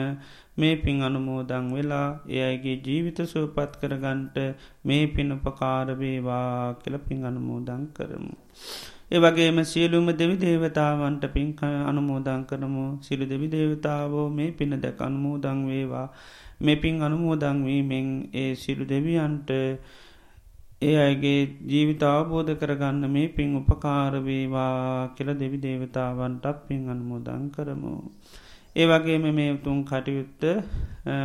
මේ පින් අනුමෝදං වෙලා ඒ අයිගේ ජීවිත සූපත් කරගන්ට මේ පින් උපකාරවේවා කියල පින් අනුමෝදං කරමු. ඒ වගේම සියලුම දෙවි දේවතාවන්ට පින් අනුමෝදං කරමු සිලු දෙවි දේවතාවෝ මේ පින දැක අනුමෝදං වේවා මේ පින් අනුමෝදංවීමෙන් ඒ සිලු දෙවියන්ට ඒ අයගේ ජීවිත අවබෝධ කරගන්න මේ පින් උපකාරවේවා කියල දෙවි දේවතාවන්ටත් පින් අනුමෝදං කරමු. ඒ වගේම මේ උතුන් කටයුත්ත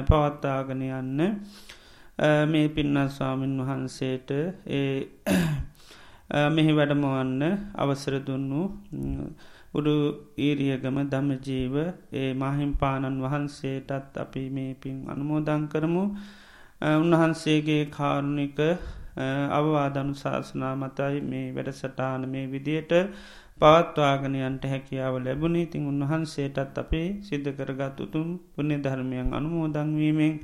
පවත්තාගෙන යන්න මේ පින්නත් ස්වාමීන් වහන්සේට ඒ මෙහි වැඩමවන්න අවසර දුන්නු. උඩු ඊරියගම දමජීව ඒ මහිම්පාණන් වහන්සේටත් අපි මේ පින් අනුමෝදං කරමු. උන්වහන්සේගේ කාරුණික අවවාදනු ශාසනා මතයි මේ වැඩසටාන මේ විදියට පවත්වාගනයන්ට හැකියාව ලැබුණ. ඉතින් උන්වහන්සේටත් අපේ සිද්ධ කරගත් උතුම් පුුණෙ ධර්මයන් අනුමෝදංවීමෙන්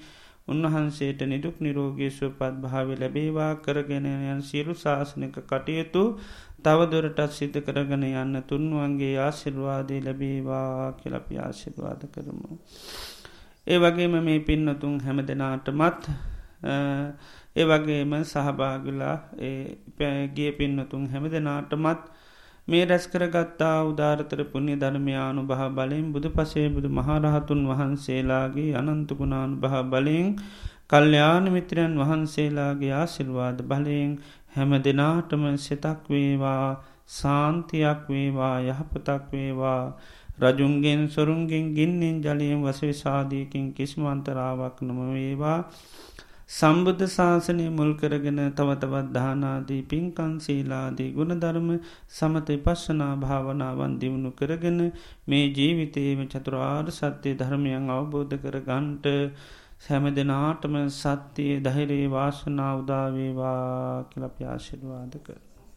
උන්වහන්සේට නිදුක් නිරෝගී සුවපත් භාව ලැබේවා කරගෙනයන් සියලු ශාසනක කටයුතු තවදුරටත් සිද්ධ කරගන යන්න තුන්වන්ගේ ආශිර්වාදය ලැබේවා කියලපි ආශිර්වාද කරමු. ඒ වගේම මේ පින්නතුන් හැම දෙනාටමත් ඒ වගේම සහභාගලා පැගේ පින්නතුන් හැම දෙනාටමත් මේ රැස්කරගත්තා උදාරතර පුුණ්‍ය ධර්මයානු බහ බලෙන් බුදු පසේ බුදු මහරහතුන් වහන්සේලාගේ අනන්තුගුණානු බහ බලෙන් කල්්‍යාන මිත්‍රයන් වහන්සේලාගේ ආසිල්වාද බලයෙන් හැම දෙනාටම සෙතක් වේවා සාන්තියක් වේවා යහපතක් වේවා. රජුන්ගෙන් සොරුන්ගෙන් ගින්නෙන් ජලයෙන් වසවිසාධයකින් කිසිමන්තරාවක් නොම වේවා සම්බුද්ධ ශාසනය මුල් කරගෙන තවතවත් දානාදී පින්කන්සීලාදී ගුණධර්ම සමත පශ්ශනා භාවනාවන් දියුණු කරගෙන මේ ජීවිතයේම චතුරාර් සත්‍යය ධර්මයන් අවබෝධ කර ගන්ට සැම දෙනාටම සත්‍යයේ දහිරේ වාසනා උදාවේවා කියලප්‍යාශිර්වාද කර.